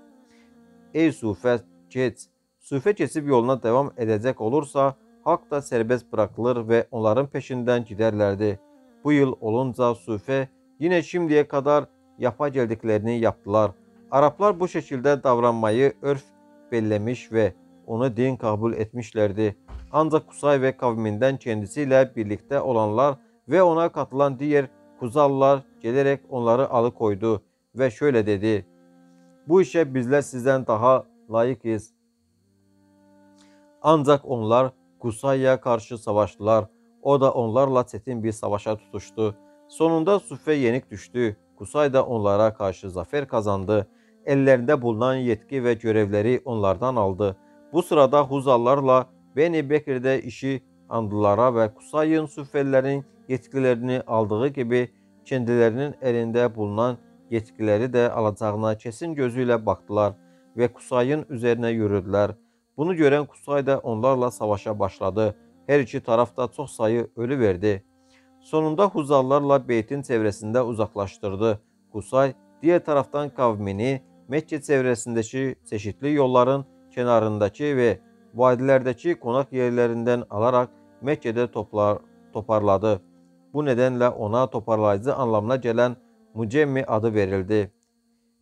Ey Sufe geç, Sufe kesip yoluna devam edecek olursa halk da serbest bırakılır ve onların peşinden giderlerdi. Bu yıl olunca Sufe yine şimdiye kadar yapa geldiklerini yaptılar. Araplar bu şekilde davranmayı örf bellemiş ve onu din kabul etmişlerdi. Ancak Kusay ve kavminden kendisiyle birlikte olanlar ve ona katılan diğer Kuzallar gelerek onları alıkoydu ve şöyle dedi. Bu işe bizler sizden daha layıkız. Ancak onlar Kusay'a karşı savaştılar. O da onlarla çetin bir savaşa tutuştu. Sonunda Sufe yenik düştü. Kusay da onlara karşı zafer kazandı. Ellerinde bulunan yetki ve görevleri onlardan aldı. Bu sırada Huzallarla Beni Bekir'de işi Andılara ve Kusay'ın Sufelilerin yetkilərini aldığı kimi kindilərinin əlində bulunan yetkiləri də alacağına kesin gözü ilə baxdılar və Qusayın üzərinə yürüdülər. Bunu görən Qusay da onlarla savaşa başladı. Hər iki tarafda çox sayı ölü verdi. Sonunda Huzallarla beytin çevrəsində uzaqlaşdırdı. Qusay digər tarafdan qavmini Mekkə çevrəsindəki çeşidli yolların kənarındakı və vadilərdəki qonaq yerlərindən alaraq Məkkədə toplar, toparladı. Bu nedenle ona toparlayıcı anlamına gelen Mucemmi adı verildi.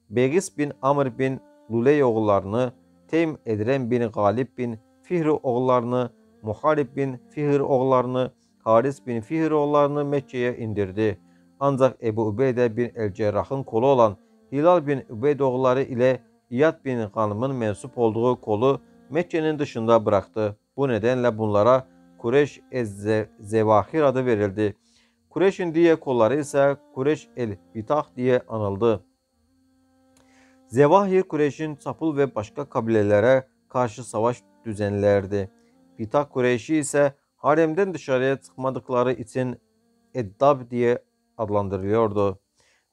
Begis bin Amr bin Luley oğullarını, Teym Edren bin Galip bin Fihr oğullarını, Muharib bin Fihr oğullarını, Haris bin Fihr oğullarını Mekke'ye indirdi. Ancak Ebu Ubeyde bin El Cerrah'ın kolu olan Hilal bin Ubeyd oğulları ile İyad bin Hanım'ın mensup olduğu kolu Mekke'nin dışında bıraktı. Bu nedenle bunlara Kureş Ez-Zevahir adı verildi. Kureyş'in diğer kolları ise Kureyş el-Bitah diye anıldı. Zevahir Kureyş'in Çapul ve başka kabilelere karşı savaş düzenlerdi. Bitah Kureyş'i ise haremden dışarıya çıkmadıkları için Eddab diye adlandırılıyordu.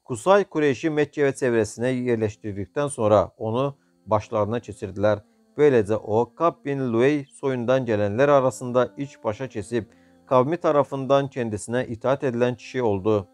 Kusay Kureyş'i Mekke ve çevresine yerleştirdikten sonra onu başlarına geçirdiler. Böylece o Kab bin Luey soyundan gelenler arasında iç başa kesip kavmi tarafından kendisine itaat edilen kişi oldu.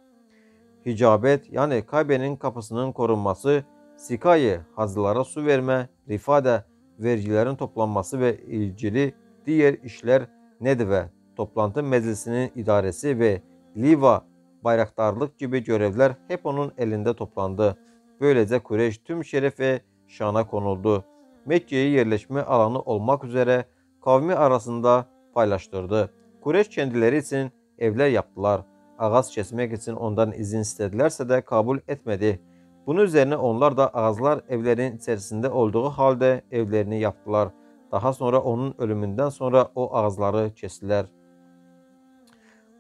Hicabet yani Kabe'nin kapısının korunması, Sikayı hazılara su verme, rifade vergilerin toplanması ve ilgili diğer işler Nedve, toplantı meclisinin idaresi ve Liva bayraktarlık gibi görevler hep onun elinde toplandı. Böylece Kureyş tüm şeref ve şana konuldu. Mekke'yi yerleşme alanı olmak üzere kavmi arasında paylaştırdı. Kureyş kendileri için evler yaptılar. Ağaç kesmek için ondan izin istedilerse de kabul etmedi. Bunun üzerine onlar da ağızlar evlerin içerisinde olduğu halde evlerini yaptılar. Daha sonra onun ölümünden sonra o ağızları kestiler.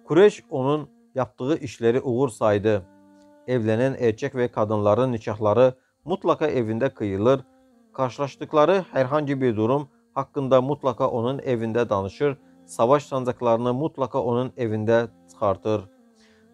Kureyş onun yaptığı işleri uğur saydı. Evlenen erkek ve kadınların nikahları mutlaka evinde kıyılır. Karşılaştıkları herhangi bir durum hakkında mutlaka onun evinde danışır savaş sancaklarını mutlaka onun evinde çıkartır.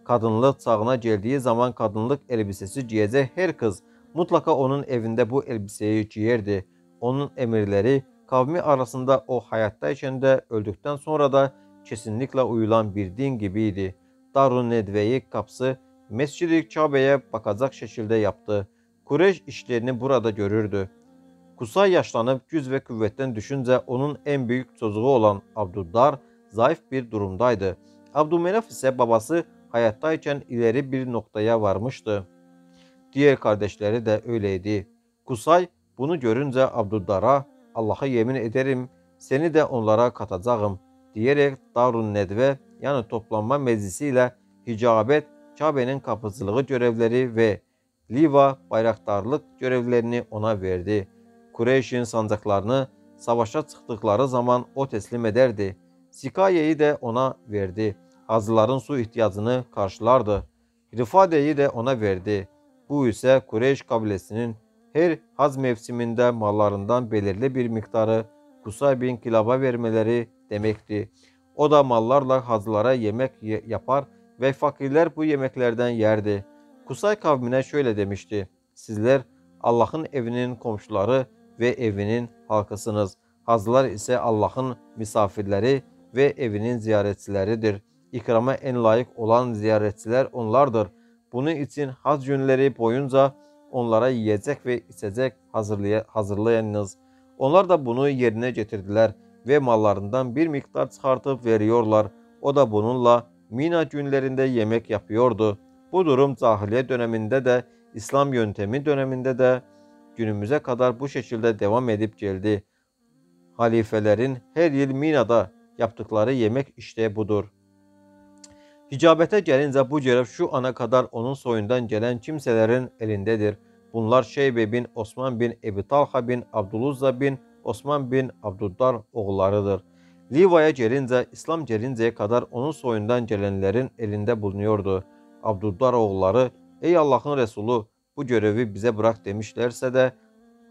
Kadınlık çağına geldiği zaman kadınlık elbisesi giyecek her kız mutlaka onun evinde bu elbiseyi giyerdi. Onun emirleri kavmi arasında o hayattayken de öldükten sonra da kesinlikle uyulan bir din gibiydi. Darun Nedve'yi kapsı Mescid-i Kabe'ye bakacak şekilde yaptı. Kureyş işlerini burada görürdü. Kusay yaşlanıp güz ve kuvvetten düşünce onun en büyük çocuğu olan Abduddar zayıf bir durumdaydı. Abdümenaf ise babası hayattayken ileri bir noktaya varmıştı. Diğer kardeşleri de öyleydi. Kusay bunu görünce Abduddar'a Allah'a yemin ederim seni de onlara katacağım diyerek Darun Nedve yani toplanma meclisiyle hicabet Kabe'nin kapıcılığı görevleri ve Liva bayraktarlık görevlerini ona verdi.'' Kureyş'in sancaklarını savaşa çıktıkları zaman o teslim ederdi. Sikaye'yi de ona verdi. Hazırların su ihtiyacını karşılardı. Rifade'yi de ona verdi. Bu ise Kureyş kabilesinin her haz mevsiminde mallarından belirli bir miktarı Kusay bin Kilab'a vermeleri demekti. O da mallarla hazlara yemek yapar ve fakirler bu yemeklerden yerdi. Kusay kavmine şöyle demişti. Sizler Allah'ın evinin komşuları ve evinin halkısınız. Hazlar ise Allah'ın misafirleri ve evinin ziyaretçileridir. İkrama en layık olan ziyaretçiler onlardır. Bunun için haz günleri boyunca onlara yiyecek ve içecek hazırlay hazırlayınız. Onlar da bunu yerine getirdiler ve mallarından bir miktar çıkartıp veriyorlar. O da bununla Mina günlerinde yemek yapıyordu. Bu durum cahiliye döneminde de İslam yöntemi döneminde de günümüze kadar bu şekilde devam edip geldi. Halifelerin her yıl Mina'da yaptıkları yemek işte budur. Hicabete gelince bu görev şu ana kadar onun soyundan gelen kimselerin elindedir. Bunlar Şeybe bin Osman bin Ebi Talha bin Abdüluzza bin Osman bin Abduddar oğullarıdır. Liva'ya gelince İslam gelinceye kadar onun soyundan gelenlerin elinde bulunuyordu. Abduddar oğulları ey Allah'ın Resulü bu görevi bize bırak demişlerse de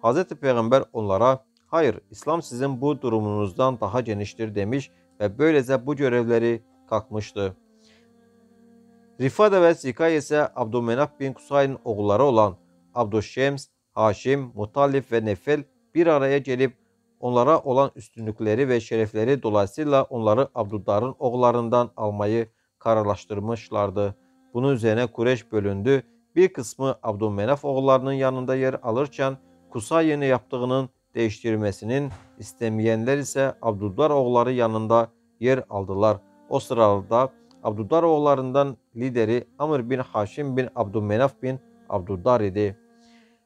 Hz. Peygamber onlara hayır İslam sizin bu durumunuzdan daha geniştir demiş ve böylece bu görevleri kalkmıştı. Rifade ve Sikay ise Abdülmenaf bin Kusay'ın oğulları olan Abdüşşems, Haşim, Mutalif ve Nefel bir araya gelip onlara olan üstünlükleri ve şerefleri dolayısıyla onları Abdüldar'ın oğullarından almayı kararlaştırmışlardı. Bunun üzerine Kureş bölündü. Bir kısmı Abdülmenaf oğullarının yanında yer alırken Kusayyen'i yaptığının değiştirmesinin istemeyenler ise Abdüldar oğulları yanında yer aldılar. O sırada Abdüldar oğullarından lideri Amr bin Haşim bin Abdülmenaf bin Abdüldar idi.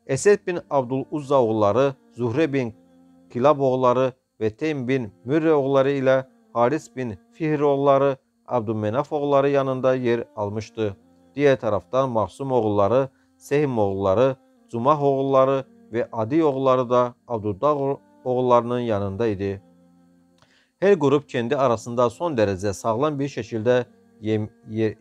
Esed bin Abdul Uzza oğulları, Zuhre bin Kilab oğulları ve Teym bin Mürre oğulları ile Haris bin Fihr oğulları Abdülmenaf oğulları yanında yer almıştı. Diğer taraftan Mahsum oğulları, Sehim oğulları, Zumah oğulları ve Adi oğulları da Abdüldah oğullarının yanındaydı. Her grup kendi arasında son derece sağlam bir şekilde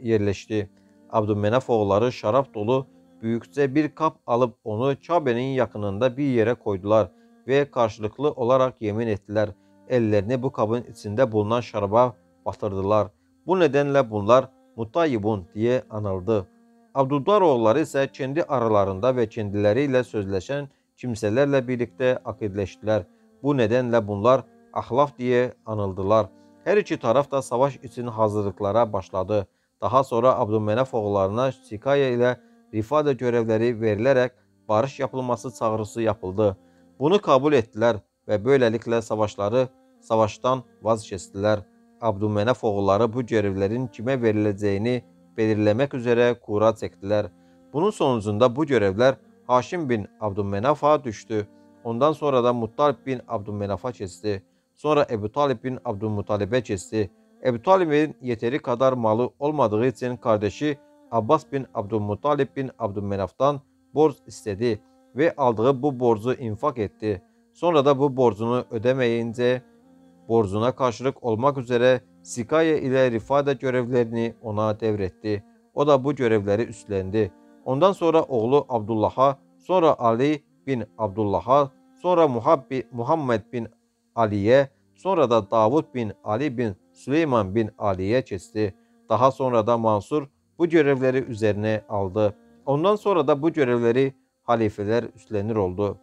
yerleşti. Abdülmenaf oğulları şarap dolu büyükçe bir kap alıp onu Kabe'nin yakınında bir yere koydular ve karşılıklı olarak yemin ettiler. Ellerini bu kabın içinde bulunan şaraba batırdılar. Bu nedenle bunlar Mutayibun deyə anıldı. Abdudaroğulları isə kendi aralarında və kendiləri ilə sözləşən kimsələrlə birlikdə akidləşdilər. Bu nədənlə bunlar axlaf deyə anıldılar. Hər iki taraf da savaş üçün hazırlıqlara başladı. Daha sonra Abdülmənəf oğullarına Sikaya ilə Rifada görevləri verilərək barış yapılması çağrısı yapıldı. Bunu kabul etdilər və böyləliklə savaşları savaşdan vaz keçdilər. Abdülmenaf oğulları bu görevlerin kime verileceğini belirlemek üzere kura çektiler. Bunun sonucunda bu görevler Haşim bin Abdülmenaf'a düştü. Ondan sonra da Muttalip bin Abdülmenaf'a kesti. Sonra Ebu Talib bin Abdülmuttalib'e kesti. Ebu Talib'in yeteri kadar malı olmadığı için kardeşi Abbas bin Abdülmuttalib bin Abdülmenaf'tan borç istedi ve aldığı bu borcu infak etti. Sonra da bu borcunu ödemeyince borcuna karşılık olmak üzere Sikaye ile Rifade görevlerini ona devretti. O da bu görevleri üstlendi. Ondan sonra oğlu Abdullah'a, sonra Ali bin Abdullah'a, sonra Muhabbi, Muhammed bin Ali'ye, sonra da Davud bin Ali bin Süleyman bin Ali'ye kesti. Daha sonra da Mansur bu görevleri üzerine aldı. Ondan sonra da bu görevleri halifeler üstlenir oldu.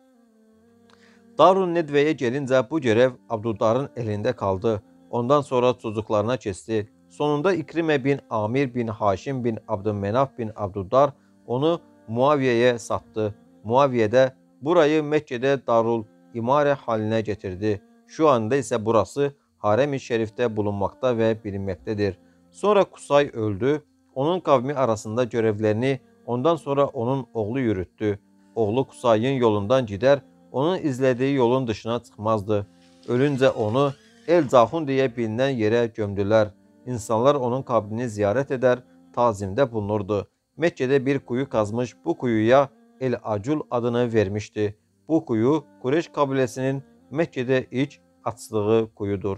Darun Nedve'ye gelince bu görev Abdüldar'ın elinde kaldı. Ondan sonra çocuklarına kesti. Sonunda İkrime bin Amir bin Haşim bin Abdümenaf bin Abdüddar onu Muaviye'ye sattı. Muaviye de burayı Mekke'de Darul İmare haline getirdi. Şu anda ise burası Harem-i Şerif'te bulunmakta ve bilinmektedir. Sonra Kusay öldü. Onun kavmi arasında görevlerini ondan sonra onun oğlu yürüttü. Oğlu Kusay'ın yolundan gider, onun izlediği yolun dışına çıkmazdı. Ölünce onu El Zahun diye bilinen yere gömdüler. İnsanlar onun kabrini ziyaret eder, tazimde bulunurdu. Mekke'de bir kuyu kazmış, bu kuyuya El Acul adını vermişti. Bu kuyu Kureş kabilesinin Mekke'de ilk açtığı kuyudur.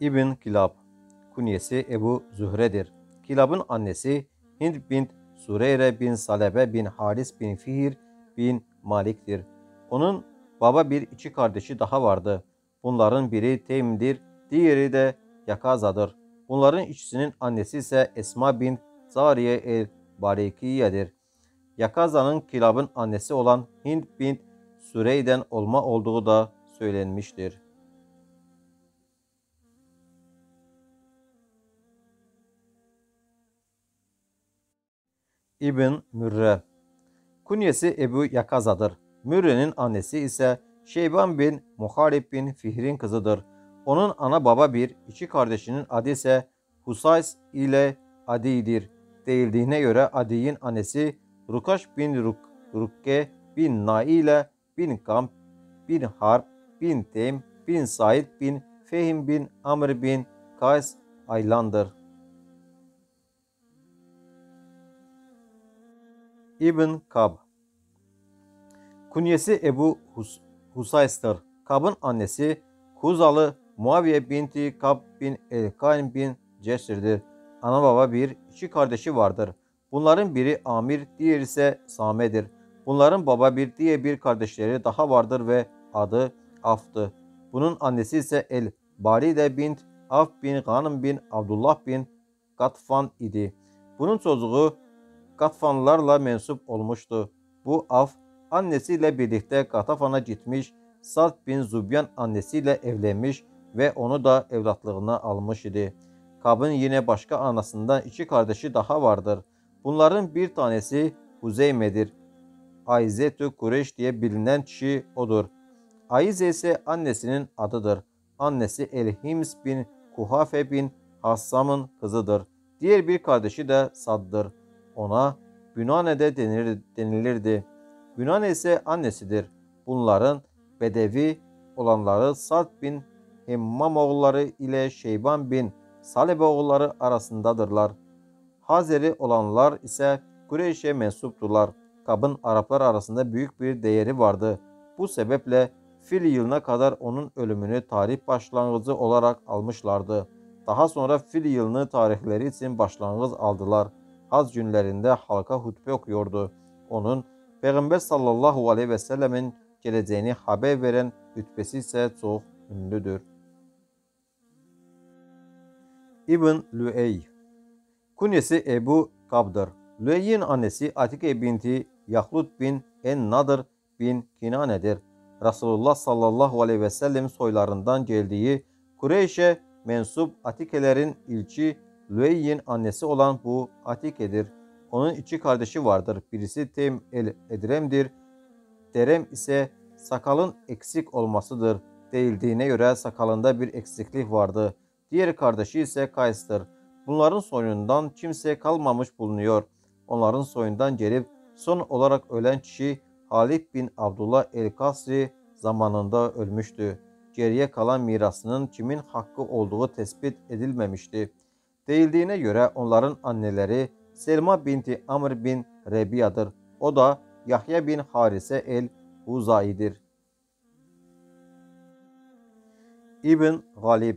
İbn Kilab Kunyesi Ebu Zühre'dir. Kilab'ın annesi Hind bin Sureyre bin Salebe bin Haris bin Fihir bin Malik'tir. Onun baba bir iki kardeşi daha vardı. Bunların biri Teym'dir, diğeri de Yakaza'dır. Bunların ikisinin annesi ise Esma bin Zariye el Barikiye'dir. Yakaza'nın Kilab'ın annesi olan Hind bin Sürey'den olma olduğu da söylenmiştir. İbn Mürre Kunyesi Ebu Yakaza'dır. Mürre'nin annesi ise Şeyban bin Muharib bin Fihir'in kızıdır. Onun ana baba bir, iki kardeşinin adı ise Husays ile Adi'dir. Değildiğine göre Adi'nin annesi Rukaş bin Ruk, Rukke bin Naile bin Kamp bin Harp bin Tem bin Said bin Fehim bin Amr bin Kays Aylan'dır. İbn Kab Kunyesi Ebu Hus Husays'tır. Kab'ın annesi Kuzalı Muaviye binti Kab bin Elkain bin Cesir'dir. Ana baba bir, iki kardeşi vardır. Bunların biri Amir, diğeri ise Same'dir. Bunların baba bir, diye bir kardeşleri daha vardır ve adı Af'tı. Bunun annesi ise El Baride bint Af bin Ghanım bin Abdullah bin Gatfan idi. Bunun çocuğu Gatfanlarla mensup olmuştu. Bu Af annesiyle birlikte Gatafan'a gitmiş, Sad bin Zubyan annesiyle evlenmiş ve onu da evlatlığına almış idi. Kab'ın yine başka anasından iki kardeşi daha vardır. Bunların bir tanesi Huzeyme'dir. Aizetü Kureş diye bilinen kişi odur. Aize ise annesinin adıdır. Annesi El-Hims bin Kuhafe bin Hassam'ın kızıdır. Diğer bir kardeşi de Sad'dır. Ona Bünane de denir, denilirdi. Bünane ise annesidir. Bunların Bedevi olanları Sad bin Hemmam oğulları ile Şeyban bin Salebe oğulları arasındadırlar. Hazeri olanlar ise Kureyş'e mensuptular. Kab'ın Araplar arasında büyük bir değeri vardı. Bu sebeple Fil yılına kadar onun ölümünü tarih başlangıcı olarak almışlardı. Daha sonra Fil yılını tarihleri için başlangıç aldılar. Haz günlerinde halka hutbe okuyordu. Onun Peygamber sallallahu aleyhi ve sellemin geleceğini haber veren hutbesi ise çok ünlüdür. İbn Lüey Kunyesi Ebu Kab'dır. Lüey'in annesi Atike binti Yahlut bin En-Nadır bin Kinane'dir. Resulullah sallallahu aleyhi ve sellem soylarından geldiği Kureyş'e mensup Atikelerin ilçi Lüey'in annesi olan bu Atike'dir. Onun iki kardeşi vardır. Birisi Tem el Edrem'dir. Derem ise sakalın eksik olmasıdır. Değildiğine göre sakalında bir eksiklik vardı. Diğer kardeşi ise Kays'tır. Bunların soyundan kimse kalmamış bulunuyor. Onların soyundan gelip son olarak ölen kişi Halid bin Abdullah el-Kasri zamanında ölmüştü. Geriye kalan mirasının kimin hakkı olduğu tespit edilmemişti. Değildiğine göre onların anneleri Selma binti Amr bin Rebiya'dır. O da Yahya bin Harise el-Huzai'dir. İbn Galib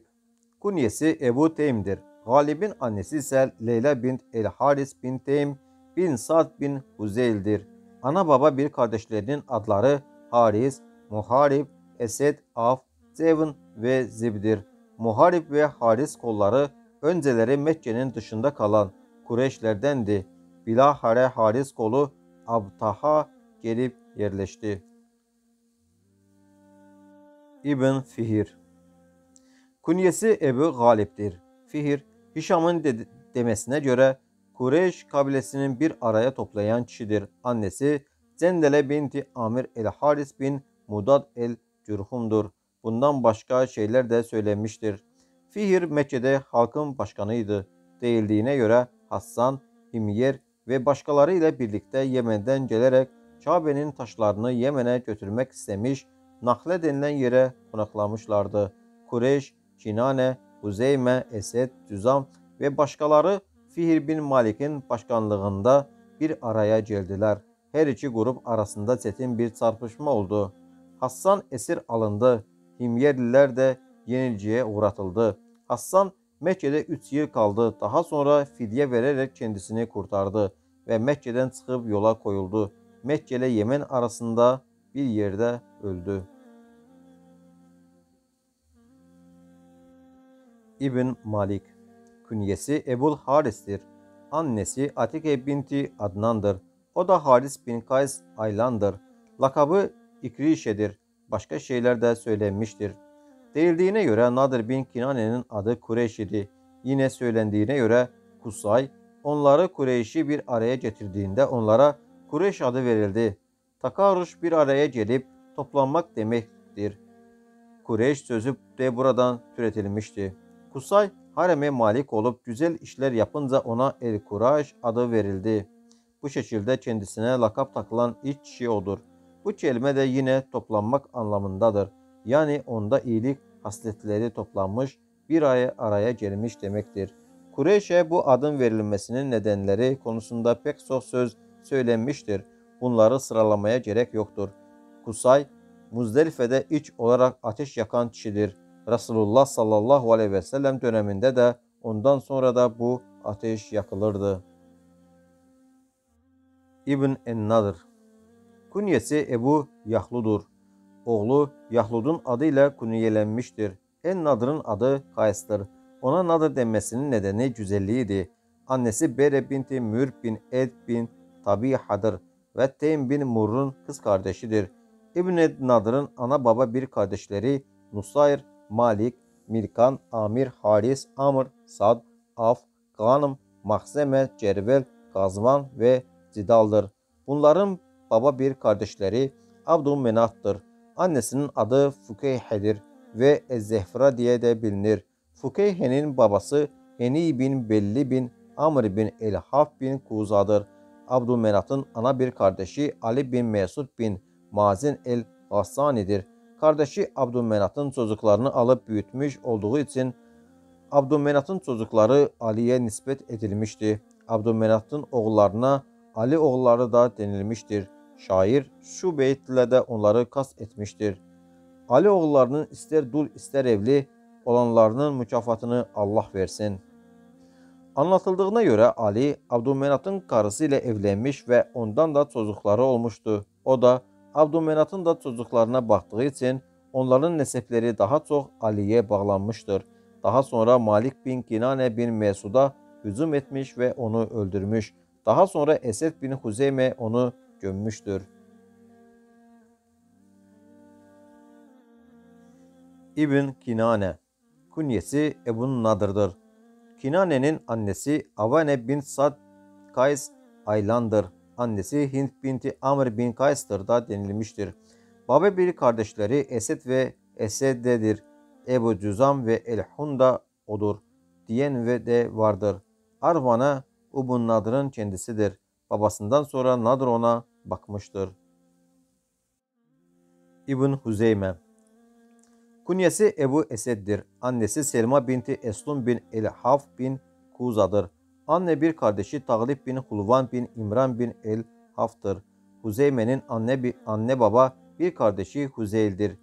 Kunyesi Ebu Teym'dir. Galib'in annesi ise Leyla bint el-Haris bin Teym bin Sa'd bin Huzeyl'dir. Ana baba bir kardeşlerinin adları Haris, Muharib, Esed, Af, Zevn ve Zib'dir. Muharib ve Haris kolları önceleri Mekke'nin dışında kalan Kureyşlerdendi. Bilahare Haris kolu Abtaha gelip yerleşti. İbn Fihir Kunyesi Ebu Galip'tir. Fihir, Hişam'ın de demesine göre Kureyş kabilesinin bir araya toplayan kişidir. Annesi Zendele binti Amir el-Haris bin Mudad el-Cürhum'dur. Bundan başka şeyler de söylenmiştir. Fihir Mekke'de halkın başkanıydı. Değildiğine göre Hassan, Himyer ve başkalarıyla birlikte Yemen'den gelerek Kabe'nin taşlarını Yemen'e götürmek istemiş, Nahle denilen yere konaklamışlardı. Kureyş, Kinane, Huzeyme, Esed, Cüzam ve başkaları Fihir bin Malik'in başkanlığında bir araya geldiler. Her iki grup arasında çetin bir çarpışma oldu. Hassan esir alındı. Himyerliler de yenilgiye uğratıldı. Hassan Mekke'de 3 yıl kaldı. Daha sonra fidye vererek kendisini kurtardı ve Mekke'den çıkıp yola koyuldu. Mekke ile Yemen arasında bir yerde öldü. İbn Malik Künyesi Ebul Haris'tir. Annesi Atike binti Adnan'dır. O da Haris bin Kays Aylan'dır. Lakabı İkrişe'dir. Başka şeyler de söylenmiştir. Değildiğine göre Nadir bin Kinane'nin adı Kureyş idi. Yine söylendiğine göre Kusay onları Kureyş'i bir araya getirdiğinde onlara Kureyş adı verildi. Takaruş bir araya gelip toplanmak demektir. Kureyş sözü de buradan türetilmişti. Kusay hareme malik olup güzel işler yapınca ona El Kurayş adı verildi. Bu şekilde kendisine lakap takılan ilk kişi odur. Bu kelime de yine toplanmak anlamındadır. Yani onda iyilik hasletleri toplanmış, bir araya, araya gelmiş demektir. Kureyş'e bu adın verilmesinin nedenleri konusunda pek çok söz söylenmiştir. Bunları sıralamaya gerek yoktur. Kusay, Muzdelife'de iç olarak ateş yakan kişidir. Resulullah sallallahu aleyhi ve sellem döneminde de ondan sonra da bu ateş yakılırdı. İbn en-Nadir Kunyesi Ebu Yahludur. Oğlu Yahlud'un adıyla kunyelenmiştir. En-Nadir'in adı Kays'tır. Ona Nadir denmesinin nedeni güzelliğiydi. Annesi Bere binti Mür bin Ed bin Tabiha'dır ve Teym bin Murr'un kız kardeşidir. İbn Nadir'in ana baba bir kardeşleri Nusayr, Malik, Milkan, Amir, Haris, Amr, Sad, Af, Ganım, Mahzeme, Cervel, Gazvan ve Cidal'dır. Bunların baba bir kardeşleri Abdülmenat'tır. Annesinin adı Fukeyhe'dir ve Ezzehra diye de bilinir. Fukeyhe'nin babası Heni bin Belli bin Amr bin Elhaf bin Kuza'dır. Abdülmenat'ın ana bir kardeşi Ali bin Mesud bin Mazin el-Hassani'dir. Kardeşi Abdülmenat'ın çocuklarını alıp büyütmüş olduğu için Abdülmenat'ın çocukları Ali'ye nispet edilmişti. Abdülmenat'ın oğullarına Ali oğulları da denilmiştir. Şair şu beytle de onları kas etmiştir. Ali oğullarının ister dul ister evli olanlarının mükafatını Allah versin. Anlatıldığına göre Ali Abdülmenat'ın karısıyla evlenmiş ve ondan da çocukları olmuştu. O da Abdülmenat'ın da çocuklarına baktığı için onların nesepleri daha çok Ali'ye bağlanmıştır. Daha sonra Malik bin Kinane bin Mesud'a hücum etmiş ve onu öldürmüş. Daha sonra Esed bin Huzeyme onu gömmüştür. İbn Kinane Kunyesi Ebu Nadır'dır. Kinane'nin annesi Avane bin Sad Kays Aylan'dır. Annesi Hint binti Amr bin Kays'tır da denilmiştir. Baba bir kardeşleri Esed ve Esed'dedir. Ebu Cüzam ve Elhun da odur diyen ve de vardır. Arvan'a Ubun Nadır'ın kendisidir. Babasından sonra Nadir ona bakmıştır. İbn Huzeyme Kunyesi Ebu Esed'dir. Annesi Selma binti Eslum bin El-Haf bin Kuza'dır. Anne bir kardeşi Taglib bin Hulvan bin İmran bin El-Haf'tır. Huzeyme'nin anne, anne baba bir kardeşi Huzeyl'dir.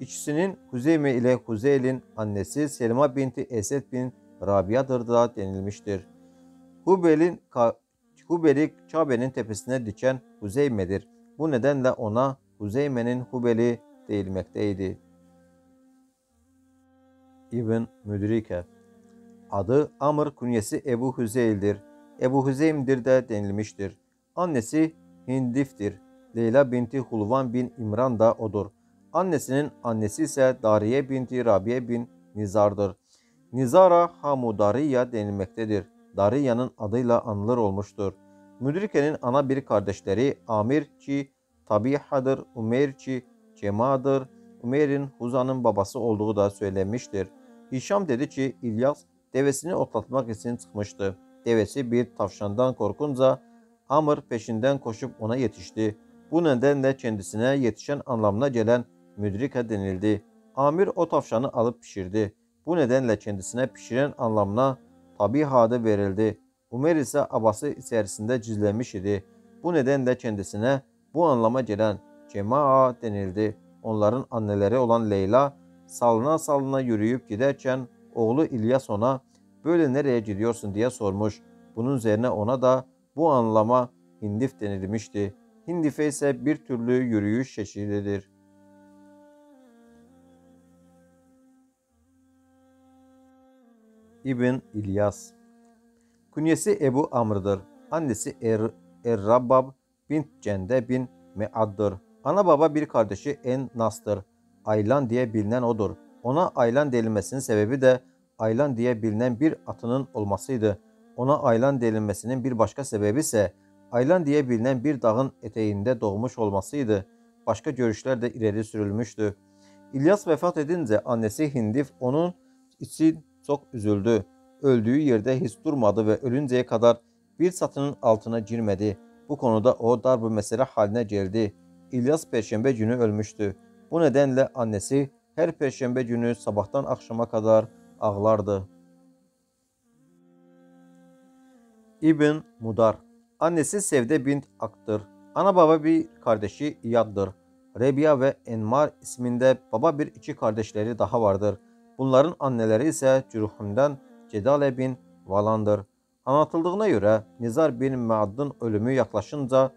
İkisinin Huzeyme ile Huzeyl'in annesi Selma binti Esed bin Rabia'dır da denilmiştir. Hubel'in Hubel'i Kabe'nin tepesine diken Huzeyme'dir. Bu nedenle ona Huzeyme'nin Hubel'i değilmekteydi. İbn Müdrike Adı Amr kunyesi Ebu Hüzeyl'dir. Ebu Hüzeym'dir de denilmiştir. Annesi Hindif'tir. Leyla binti Hulvan bin İmran da odur. Annesinin annesi ise Dariye binti Rabiye bin Nizar'dır. Nizara Hamudariya denilmektedir. Dariya'nın adıyla anılır olmuştur. Müdrike'nin ana bir kardeşleri Amir ki Tabiha'dır, Umeyr ki Cema'dır. Umeyr'in Huza'nın babası olduğu da söylenmiştir. Hişam dedi ki İlyas devesini otlatmak için çıkmıştı. Devesi bir tavşandan korkunca Amr peşinden koşup ona yetişti. Bu nedenle kendisine yetişen anlamına gelen müdrike denildi. Amir o tavşanı alıp pişirdi. Bu nedenle kendisine pişiren anlamına tabi adı verildi. Umer ise abası içerisinde cizlenmiş idi. Bu nedenle kendisine bu anlama gelen Cema'a denildi. Onların anneleri olan Leyla salına salına yürüyüp giderken oğlu İlyas ona böyle nereye gidiyorsun diye sormuş. Bunun üzerine ona da bu anlama hindif denilmişti. Hindife ise bir türlü yürüyüş şeklidir. İbn İlyas Künyesi Ebu Amr'dır. Annesi Er, Errabab bin Cende bin Mead'dır. Ana baba bir kardeşi En Nas'tır. Aylan diye bilinen odur. Ona Aylan denilmesinin sebebi de Aylan diye bilinen bir atının olmasıydı. Ona Aylan denilmesinin bir başka sebebi ise Aylan diye bilinen bir dağın eteğinde doğmuş olmasıydı. Başka görüşler de ileri sürülmüştü. İlyas vefat edince annesi Hindif onun için çok üzüldü. Öldüğü yerde hiç durmadı ve ölünceye kadar bir satının altına girmedi. Bu konuda o dar bir mesele haline geldi. İlyas perşembe günü ölmüştü. Bu nedenle annesi her perşembe günü sabahtan akşama kadar ağlardı. İbn Mudar Annesi Sevde bint Ak'tır. Ana baba bir kardeşi İyad'dır. Rebiya ve Enmar isminde baba bir iki kardeşleri daha vardır. Bunların anneleri ise Cürhüm'den Cedale bin Valan'dır. Anlatıldığına göre Nizar bin Mead'ın ölümü yaklaşınca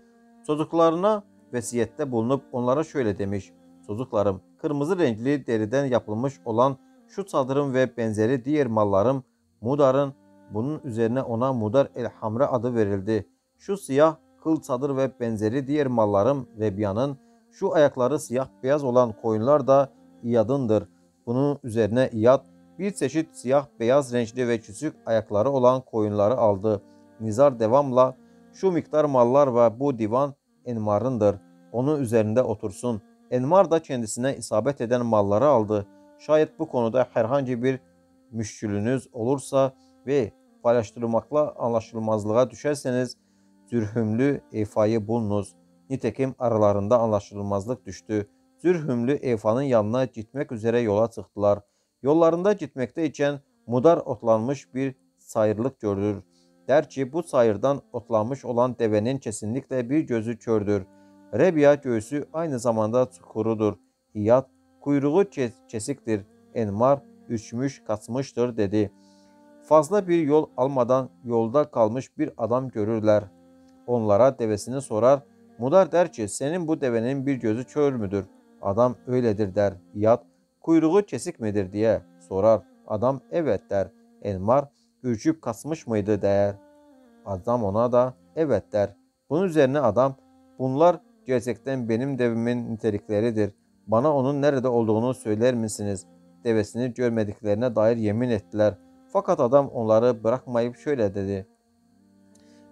çocuklarına vesiyette bulunup onlara şöyle demiş. Çocuklarım, kırmızı renkli deriden yapılmış olan şu çadırın ve benzeri diğer mallarım Mudar'ın bunun üzerine ona Mudar el Hamre adı verildi. Şu siyah kıl çadır ve benzeri diğer mallarım Rebiya'nın, şu ayakları siyah beyaz olan koyunlar da İyad'ındır. Bunun üzerine İyad bir çeşit siyah beyaz renkli ve küçük ayakları olan koyunları aldı. Nizar devamla şu miktar mallar ve bu divan Enmar'ındır. Onun üzerinde otursun. Enmar da kendisine isabet eden malları aldı. Şayet bu konuda herhangi bir müşkülünüz olursa ve paylaştırmakla anlaşılmazlığa düşerseniz Zürhümlü Efa'yı bulunuz. Nitekim aralarında anlaşılmazlık düştü. Zürhümlü Efa'nın yanına gitmek üzere yola çıktılar. Yollarında gitmekteyken mudar otlanmış bir sayırlık görülür. Der ki bu sayırdan otlanmış olan devenin kesinlikle bir gözü kördür. Rebiya göğsü aynı zamanda çukurudur. Hiyat kuyruğu kesiktir. Enmar üçmüş kaçmıştır dedi. Fazla bir yol almadan yolda kalmış bir adam görürler. Onlara devesini sorar. Mudar der ki senin bu devenin bir gözü kör müdür? Adam öyledir der. Yat kuyruğu kesik midir diye sorar. Adam evet der. Elmar ürçüp kasmış mıydı der. Adam ona da evet der. Bunun üzerine adam bunlar gerçekten benim devimin nitelikleridir. Bana onun nerede olduğunu söyler misiniz? Devesini görmediklerine dair yemin ettiler. Fakat adam onları bırakmayıp şöyle dedi.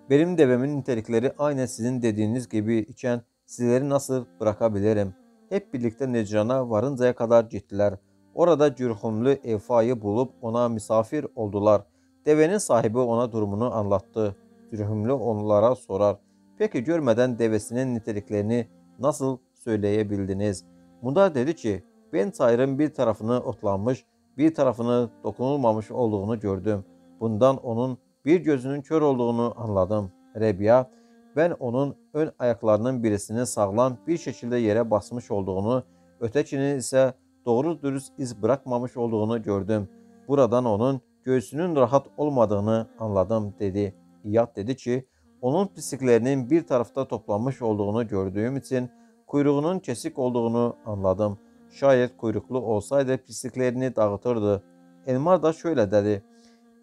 Benim devemin nitelikleri aynen sizin dediğiniz gibi iken sizleri nasıl bırakabilirim? Hep birlikte Necran'a varıncaya kadar gittiler. Orada Cürhumlu Efa'yı bulup ona misafir oldular. Devenin sahibi ona durumunu anlattı. Cürhumlu onlara sorar. Peki görmeden devesinin niteliklerini nasıl söyleyebildiniz? Mudar dedi ki ben çayırın bir tarafını otlanmış, bir tarafını dokunulmamış olduğunu gördüm. Bundan onun bir gözünün kör olduğunu anladım. Rebiya, ben onun ön ayaklarının birisini sağlam bir şekilde yere basmış olduğunu, ötekinin ise doğru dürüst iz bırakmamış olduğunu gördüm. Buradan onun göğsünün rahat olmadığını anladım dedi. İyad dedi ki, onun pisliklerinin bir tarafta toplanmış olduğunu gördüğüm için kuyruğunun kesik olduğunu anladım. Şayet kuyruklu olsaydı pisliklerini dağıtırdı. Elmar da şöyle dedi.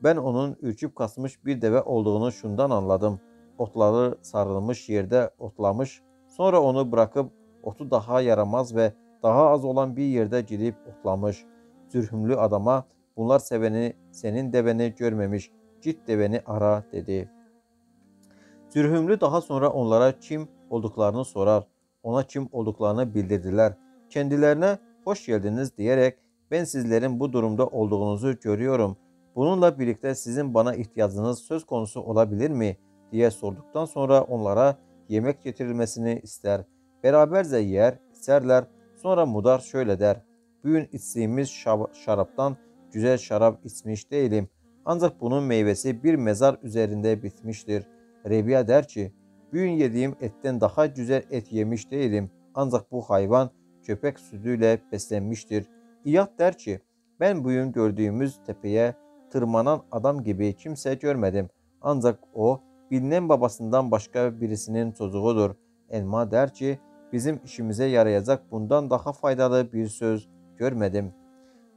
Ben onun ürküp kasmış bir deve olduğunu şundan anladım. Otları sarılmış yerde otlamış, sonra onu bırakıp otu daha yaramaz ve daha az olan bir yerde gidip otlamış. Zürhümlü adama bunlar seveni senin deveni görmemiş, git deveni ara dedi. Zürhümlü daha sonra onlara kim olduklarını sorar. Ona kim olduklarını bildirdiler. Kendilerine hoş geldiniz diyerek ben sizlerin bu durumda olduğunuzu görüyorum.'' Bununla birlikte sizin bana ihtiyacınız söz konusu olabilir mi diye sorduktan sonra onlara yemek getirilmesini ister. Beraberce yer, içerler. Sonra Mudar şöyle der. Bugün içtiğimiz şaraptan güzel şarap içmiş değilim. Ancak bunun meyvesi bir mezar üzerinde bitmiştir. Rebiya der ki, Bugün yediğim etten daha güzel et yemiş değilim. Ancak bu hayvan köpek sütüyle beslenmiştir. İyad der ki, ben bugün gördüğümüz tepeye tırmanan adam gibi kimse görmedim. Ancak o bilinen babasından başka birisinin çocuğudur. Elma der ki, bizim işimize yarayacak bundan daha faydalı bir söz görmedim.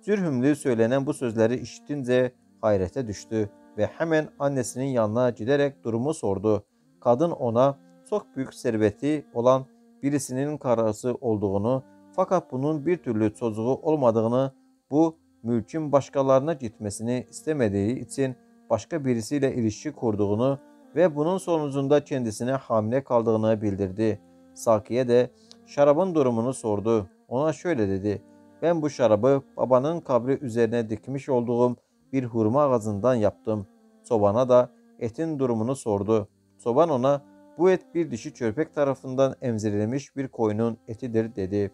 Zürhümlü söylenen bu sözleri işitince hayrete düştü ve hemen annesinin yanına giderek durumu sordu. Kadın ona çok büyük serveti olan birisinin karısı olduğunu fakat bunun bir türlü çocuğu olmadığını, bu mülkün başkalarına gitmesini istemediği için başka birisiyle ilişki kurduğunu ve bunun sonucunda kendisine hamile kaldığını bildirdi. Sakiye de şarabın durumunu sordu. Ona şöyle dedi. Ben bu şarabı babanın kabri üzerine dikmiş olduğum bir hurma ağacından yaptım. Sobana da etin durumunu sordu. Soban ona bu et bir dişi çörpek tarafından emzirilmiş bir koyunun etidir dedi.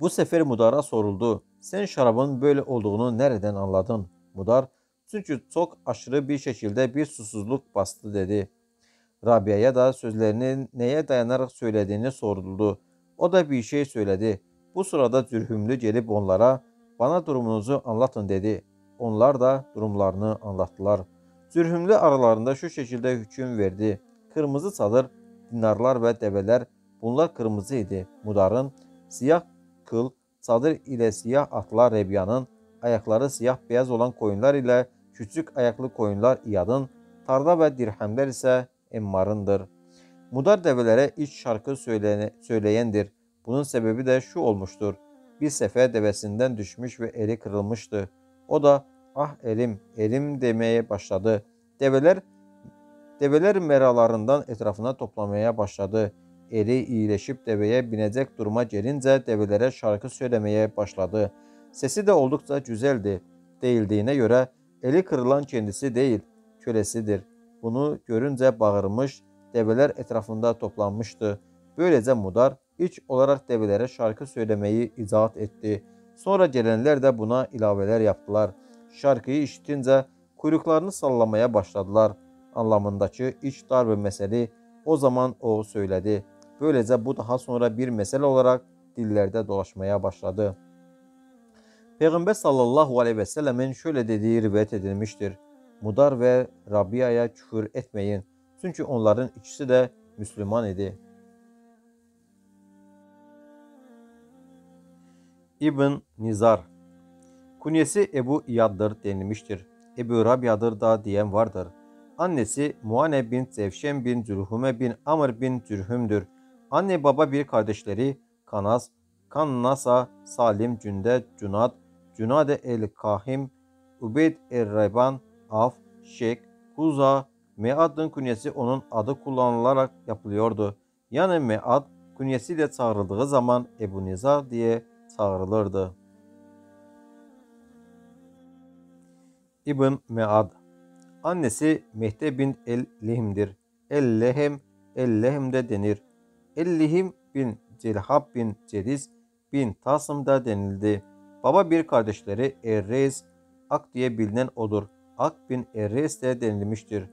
Bu sefer Mudar'a soruldu. Sen şarabın böyle olduğunu nereden anladın? Mudar, çünkü çok aşırı bir şekilde bir susuzluk bastı dedi. Rabia'ya da sözlerini neye dayanarak söylediğini soruldu. O da bir şey söyledi. Bu sırada Zürhümlü gelip onlara bana durumunuzu anlatın dedi. Onlar da durumlarını anlattılar. Zürhümlü aralarında şu şekilde hüküm verdi. Kırmızı çadır, dinarlar ve develer bunlar kırmızıydı. Mudar'ın siyah kıl, çadır ile siyah atlar Rebiyanın, ayakları siyah beyaz olan koyunlar ile küçük ayaklı koyunlar İyad'ın, tarla ve dirhemler ise Emmar'ındır. Mudar develere iç şarkı söyleyendir. Bunun sebebi de şu olmuştur. Bir sefer devesinden düşmüş ve eli kırılmıştı. O da ah elim, elim demeye başladı. Develer develer meralarından etrafına toplamaya başladı. Eli iyileşip deveye binecek duruma gelince develere şarkı söylemeye başladı. Sesi de oldukça güzeldi. Değildiğine göre eli kırılan kendisi değil, kölesidir. Bunu görünce bağırmış, develer etrafında toplanmıştı. Böylece Mudar iç olarak develere şarkı söylemeyi izahat etti. Sonra gelenler de buna ilaveler yaptılar. Şarkıyı işitince kuyruklarını sallamaya başladılar. Anlamındaki iç dar bir mesele o zaman o söyledi. Böylece bu daha sonra bir mesele olarak dillerde dolaşmaya başladı. Peygamber sallallahu aleyhi ve sellemin şöyle dediği rivayet edilmiştir. Mudar ve Rabia'ya küfür etmeyin. Çünkü onların ikisi de Müslüman idi. İbn Nizar Kunyesi Ebu İyad'dır denilmiştir. Ebu Rabia'dır da diyen vardır. Annesi Muane bin Zevşen bin Zülhüme bin Amr bin Zürhüm'dür. Anne baba bir kardeşleri Kanas, Kannasa, Salim, Cünde, Cunad, Cunade el-Kahim, Ubeyd el-Rayban, Af, Şek, Huza, Mead'ın künyesi onun adı kullanılarak yapılıyordu. Yani Mead künyesiyle çağrıldığı zaman Ebu Nizar diye çağrılırdı. İbn Mead Annesi Mehde bin el-Lehim'dir. El-Lehem, El-Lehem de denir. El-Lehim bin Celhab bin Cediz bin Tasım da denildi. Baba bir kardeşleri Erreis, Ak diye bilinen odur. Ak bin Erreis de denilmiştir.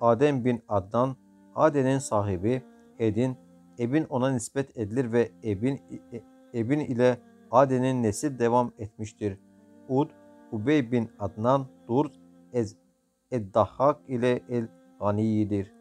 Adem bin Adnan, Aden'in sahibi, Edin, Ebin ona nispet edilir ve Ebin, e, Ebin ile Aden'in nesil devam etmiştir. Ud, Ubey bin Adnan, Dur, Ez, Eddahak ile El Ganiyidir.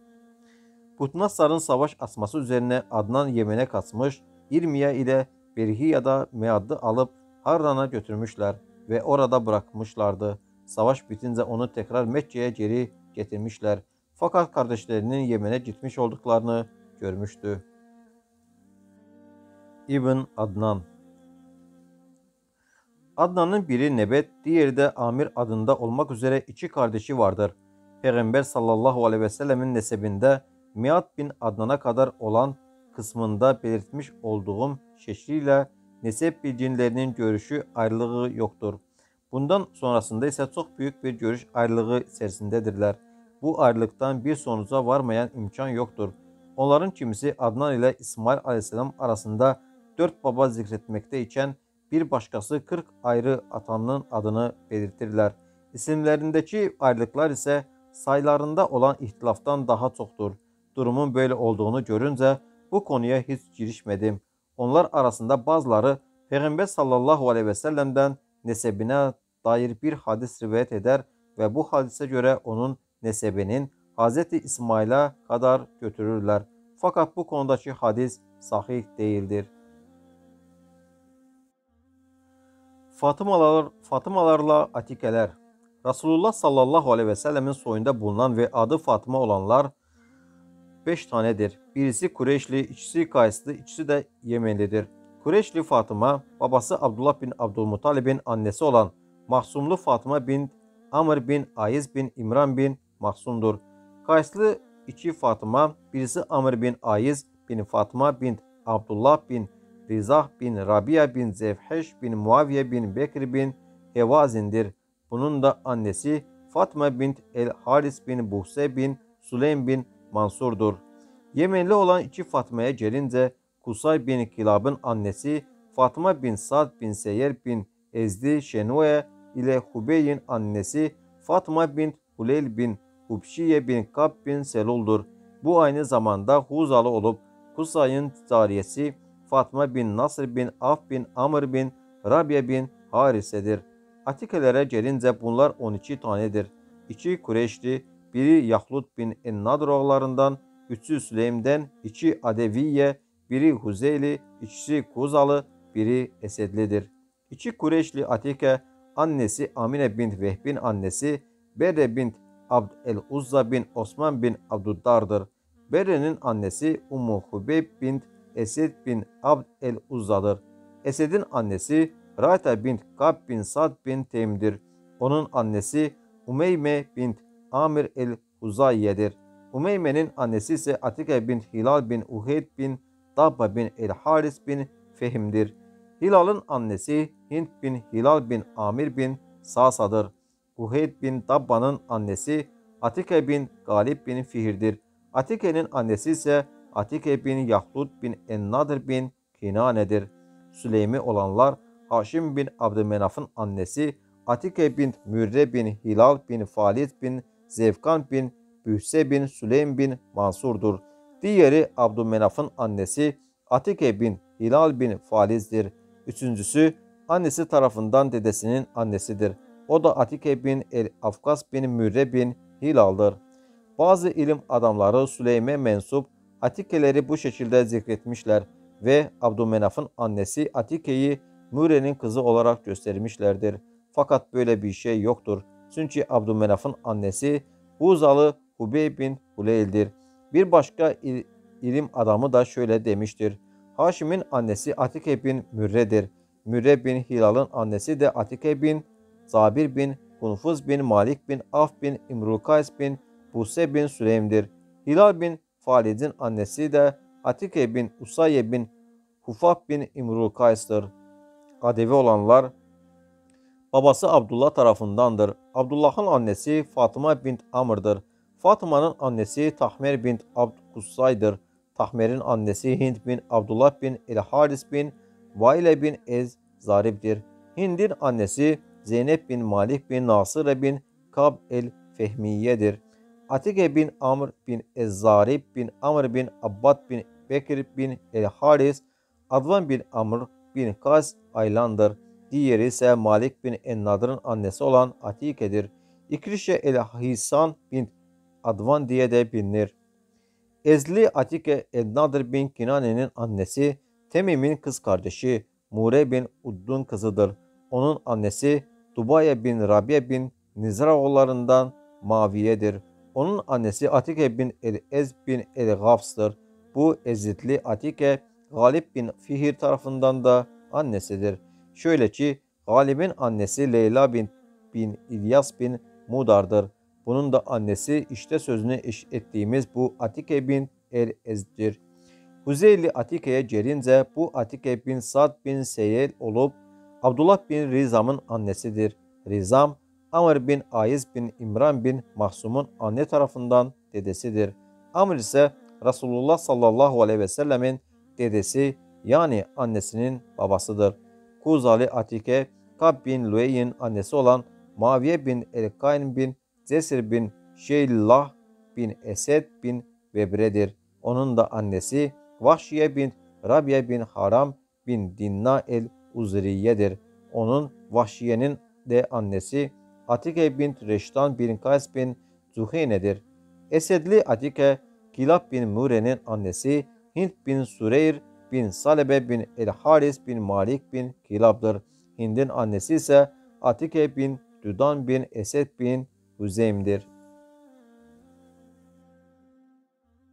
Putnassar'ın savaş asması üzerine Adnan Yemen'e kaçmış, İrmiya ile Berhiya'da Mead'ı alıp Harran'a götürmüşler ve orada bırakmışlardı. Savaş bitince onu tekrar Mekke'ye geri getirmişler. Fakat kardeşlerinin Yemen'e gitmiş olduklarını görmüştü. İbn Adnan Adnan'ın biri Nebet, diğeri de Amir adında olmak üzere iki kardeşi vardır. Peygamber sallallahu aleyhi ve sellemin nesebinde Miat bin Adnan'a kadar olan kısmında belirtmiş olduğum şekliyle nesep bilginlerinin görüşü ayrılığı yoktur. Bundan sonrasında ise çok büyük bir görüş ayrılığı içerisindedirler. Bu ayrılıktan bir sonuca varmayan imkan yoktur. Onların kimisi Adnan ile İsmail aleyhisselam arasında dört baba zikretmekte iken bir başkası 40 ayrı atanın adını belirtirler. İsimlerindeki ayrılıklar ise sayılarında olan ihtilaftan daha çoktur. durumun böyle olduğunu görünce bu konuya hiç girişmedim. Onlar arasında bazıları Peygamber sallallahu aleyhi ve sellem'den nesebine dair bir hadis rivayet eder ve bu hadise göre onun nesebinin Hz. İsmail'e kadar götürürler. Fakat bu konudaki hadis sahih değildir. Fatımalar, Fatımalarla Atikeler Resulullah sallallahu aleyhi ve sellemin soyunda bulunan ve adı Fatıma olanlar beş tanedir. Birisi Kureyşli, ikisi Kayslı, ikisi de Yemenlidir. Kureyşli Fatıma, babası Abdullah bin Abdülmuttalib'in annesi olan Mahsumlu Fatıma bin Amr bin Ayiz bin İmran bin Mahsum'dur. Kayslı iki Fatıma, birisi Amr bin Ayiz bin Fatıma bin Abdullah bin Rizah bin Rabia bin Zevheş bin Muaviye bin Bekir bin Hevazin'dir. Bunun da annesi Fatma bint El Haris bin Buhse bin Süleym bin Mansur'dur. Yemenli olan iki Fatma'ya gelince Kusay bin Kilab'ın annesi Fatma bin Sad bin Seyer bin Ezdi Şenue ile Hubey'in annesi Fatma bin Huleyl bin Hubşiye bin Kab bin Selul'dur. Bu aynı zamanda Huzalı olup Kusay'ın cariyesi Fatma bin Nasr bin Af bin Amr bin Rabia bin Harise'dir. Atikelere gelince bunlar 12 tanedir. İki Kureyşli, biri Yahlut bin Ennadır oğullarından, üçü Süleym'den, iki Adeviye, biri Huzeyli, ikisi Kuzalı, biri Esedlidir. İki Kureyşli Atike, annesi Amine bint Vehbin annesi, Bere bint Abd el-Uzza bin Osman bin Abduddar'dır. Bere'nin annesi Ummu Hubeyb bint Esed bin Abd el-Uzza'dır. Esed'in annesi Rayta bint Kab bin Sad bin Tem'dir. Onun annesi Umeyme bint Amir el-Huzayye'dir. Umeyme'nin annesi ise Atike bint Hilal bin Uheyd bin Dabba bin el-Haris bin Fehim'dir. Hilal'ın annesi Hint bin Hilal bin Amir bin Sasa'dır. Uheyd bin Dabba'nın annesi Atike bin Galip bin Fihir'dir. Atike'nin annesi ise Atike bin Yahlud bin Ennadir bin Kinane'dir. Süleymi olanlar Haşim bin Abdümenaf'ın annesi Atike bin Mürre bin Hilal bin Falid bin Zevkan bin Bühse bin Süleym bin Mansur'dur. Diğeri Abdümenaf'ın annesi Atike bin Hilal bin Faliz'dir. Üçüncüsü annesi tarafından dedesinin annesidir. O da Atike bin El Afkas bin Mürre bin Hilal'dır. Bazı ilim adamları Süleym'e mensup Atikeleri bu şekilde zikretmişler ve Abdümenaf'ın annesi Atike'yi Müre'nin kızı olarak göstermişlerdir. Fakat böyle bir şey yoktur. Çünkü Abdümenaf'ın annesi Huzalı Hubey bin Huleyl'dir. Bir başka il, ilim adamı da şöyle demiştir. Haşim'in annesi Atike bin Mürre'dir. Mürre bin Hilal'ın annesi de Atike bin Zabir bin Kunfuz bin Malik bin Af bin İmrukays bin Buse bin Süleym'dir. Hilal bin Falid'in annesi de Atike bin Usaye bin Hufaf bin İmrukays'tır. Adevi olanlar babası Abdullah tarafındandır. Abdullah'ın annesi Fatıma bint Amr'dır. Fatıma'nın annesi Tahmer bint Abd Kussay'dır. Tahmer'in annesi Hind bin Abdullah bin El-Haris bin Vaile bin Ez Zarib'dir. Hind'in annesi Zeynep bin Malik bin Nasır bin Kab el-Fehmiye'dir. Atike bin Amr bin Ez-Zarib bin Amr bin Abbad bin Bekir bin El-Haris, Advan bin Amr bin Kas Aylan'dır. Diğeri ise Malik bin Ennadır'ın annesi olan Atike'dir. İkrişe el-Hisan bin Advan diye de bilinir. Ezli Atike Ennadır bin Kinane'nin annesi, Temim'in kız kardeşi Mure bin Uddun kızıdır. Onun annesi Dubaya bin Rabia bin Nizraoğullarından Maviye'dir. Onun annesi Atike bin el-Ez bin el-Gafs'tır. Bu ezitli Atike Galip bin Fihir tarafından da annesidir. Şöyle ki Galip'in annesi Leyla bin, bin İlyas bin Mudar'dır. Bunun da annesi işte sözünü ettiğimiz bu Atike bin El-Ez'dir. Huzeyli Atike'ye gelince bu Atike bin Sad bin Seyel olup Abdullah bin Rizam'ın annesidir. Rizam, Amr bin Ayiz bin İmran bin Mahsum'un anne tarafından dedesidir. Amr ise Resulullah sallallahu aleyhi ve sellemin dedesi yani annesinin babasıdır. Kuzali Atike, Kab bin Luey'in annesi olan Maviye bin Elkayn bin Zesir bin Şeyllah bin Esed bin Vebre'dir. Onun da annesi Vahşiye bin Rabia bin Haram bin Dinna el Uzriye'dir. Onun Vahşiye'nin de annesi Atike bin Reştan bin Kays bin Zuheyne'dir. Esedli Atike Kilab bin Mure'nin annesi Hint bin Sureyr bin Salebe bin El-Haris bin Malik bin Kilab'dır. Hind'in annesi ise Atike bin Dudan bin Esed bin Huzeym'dir.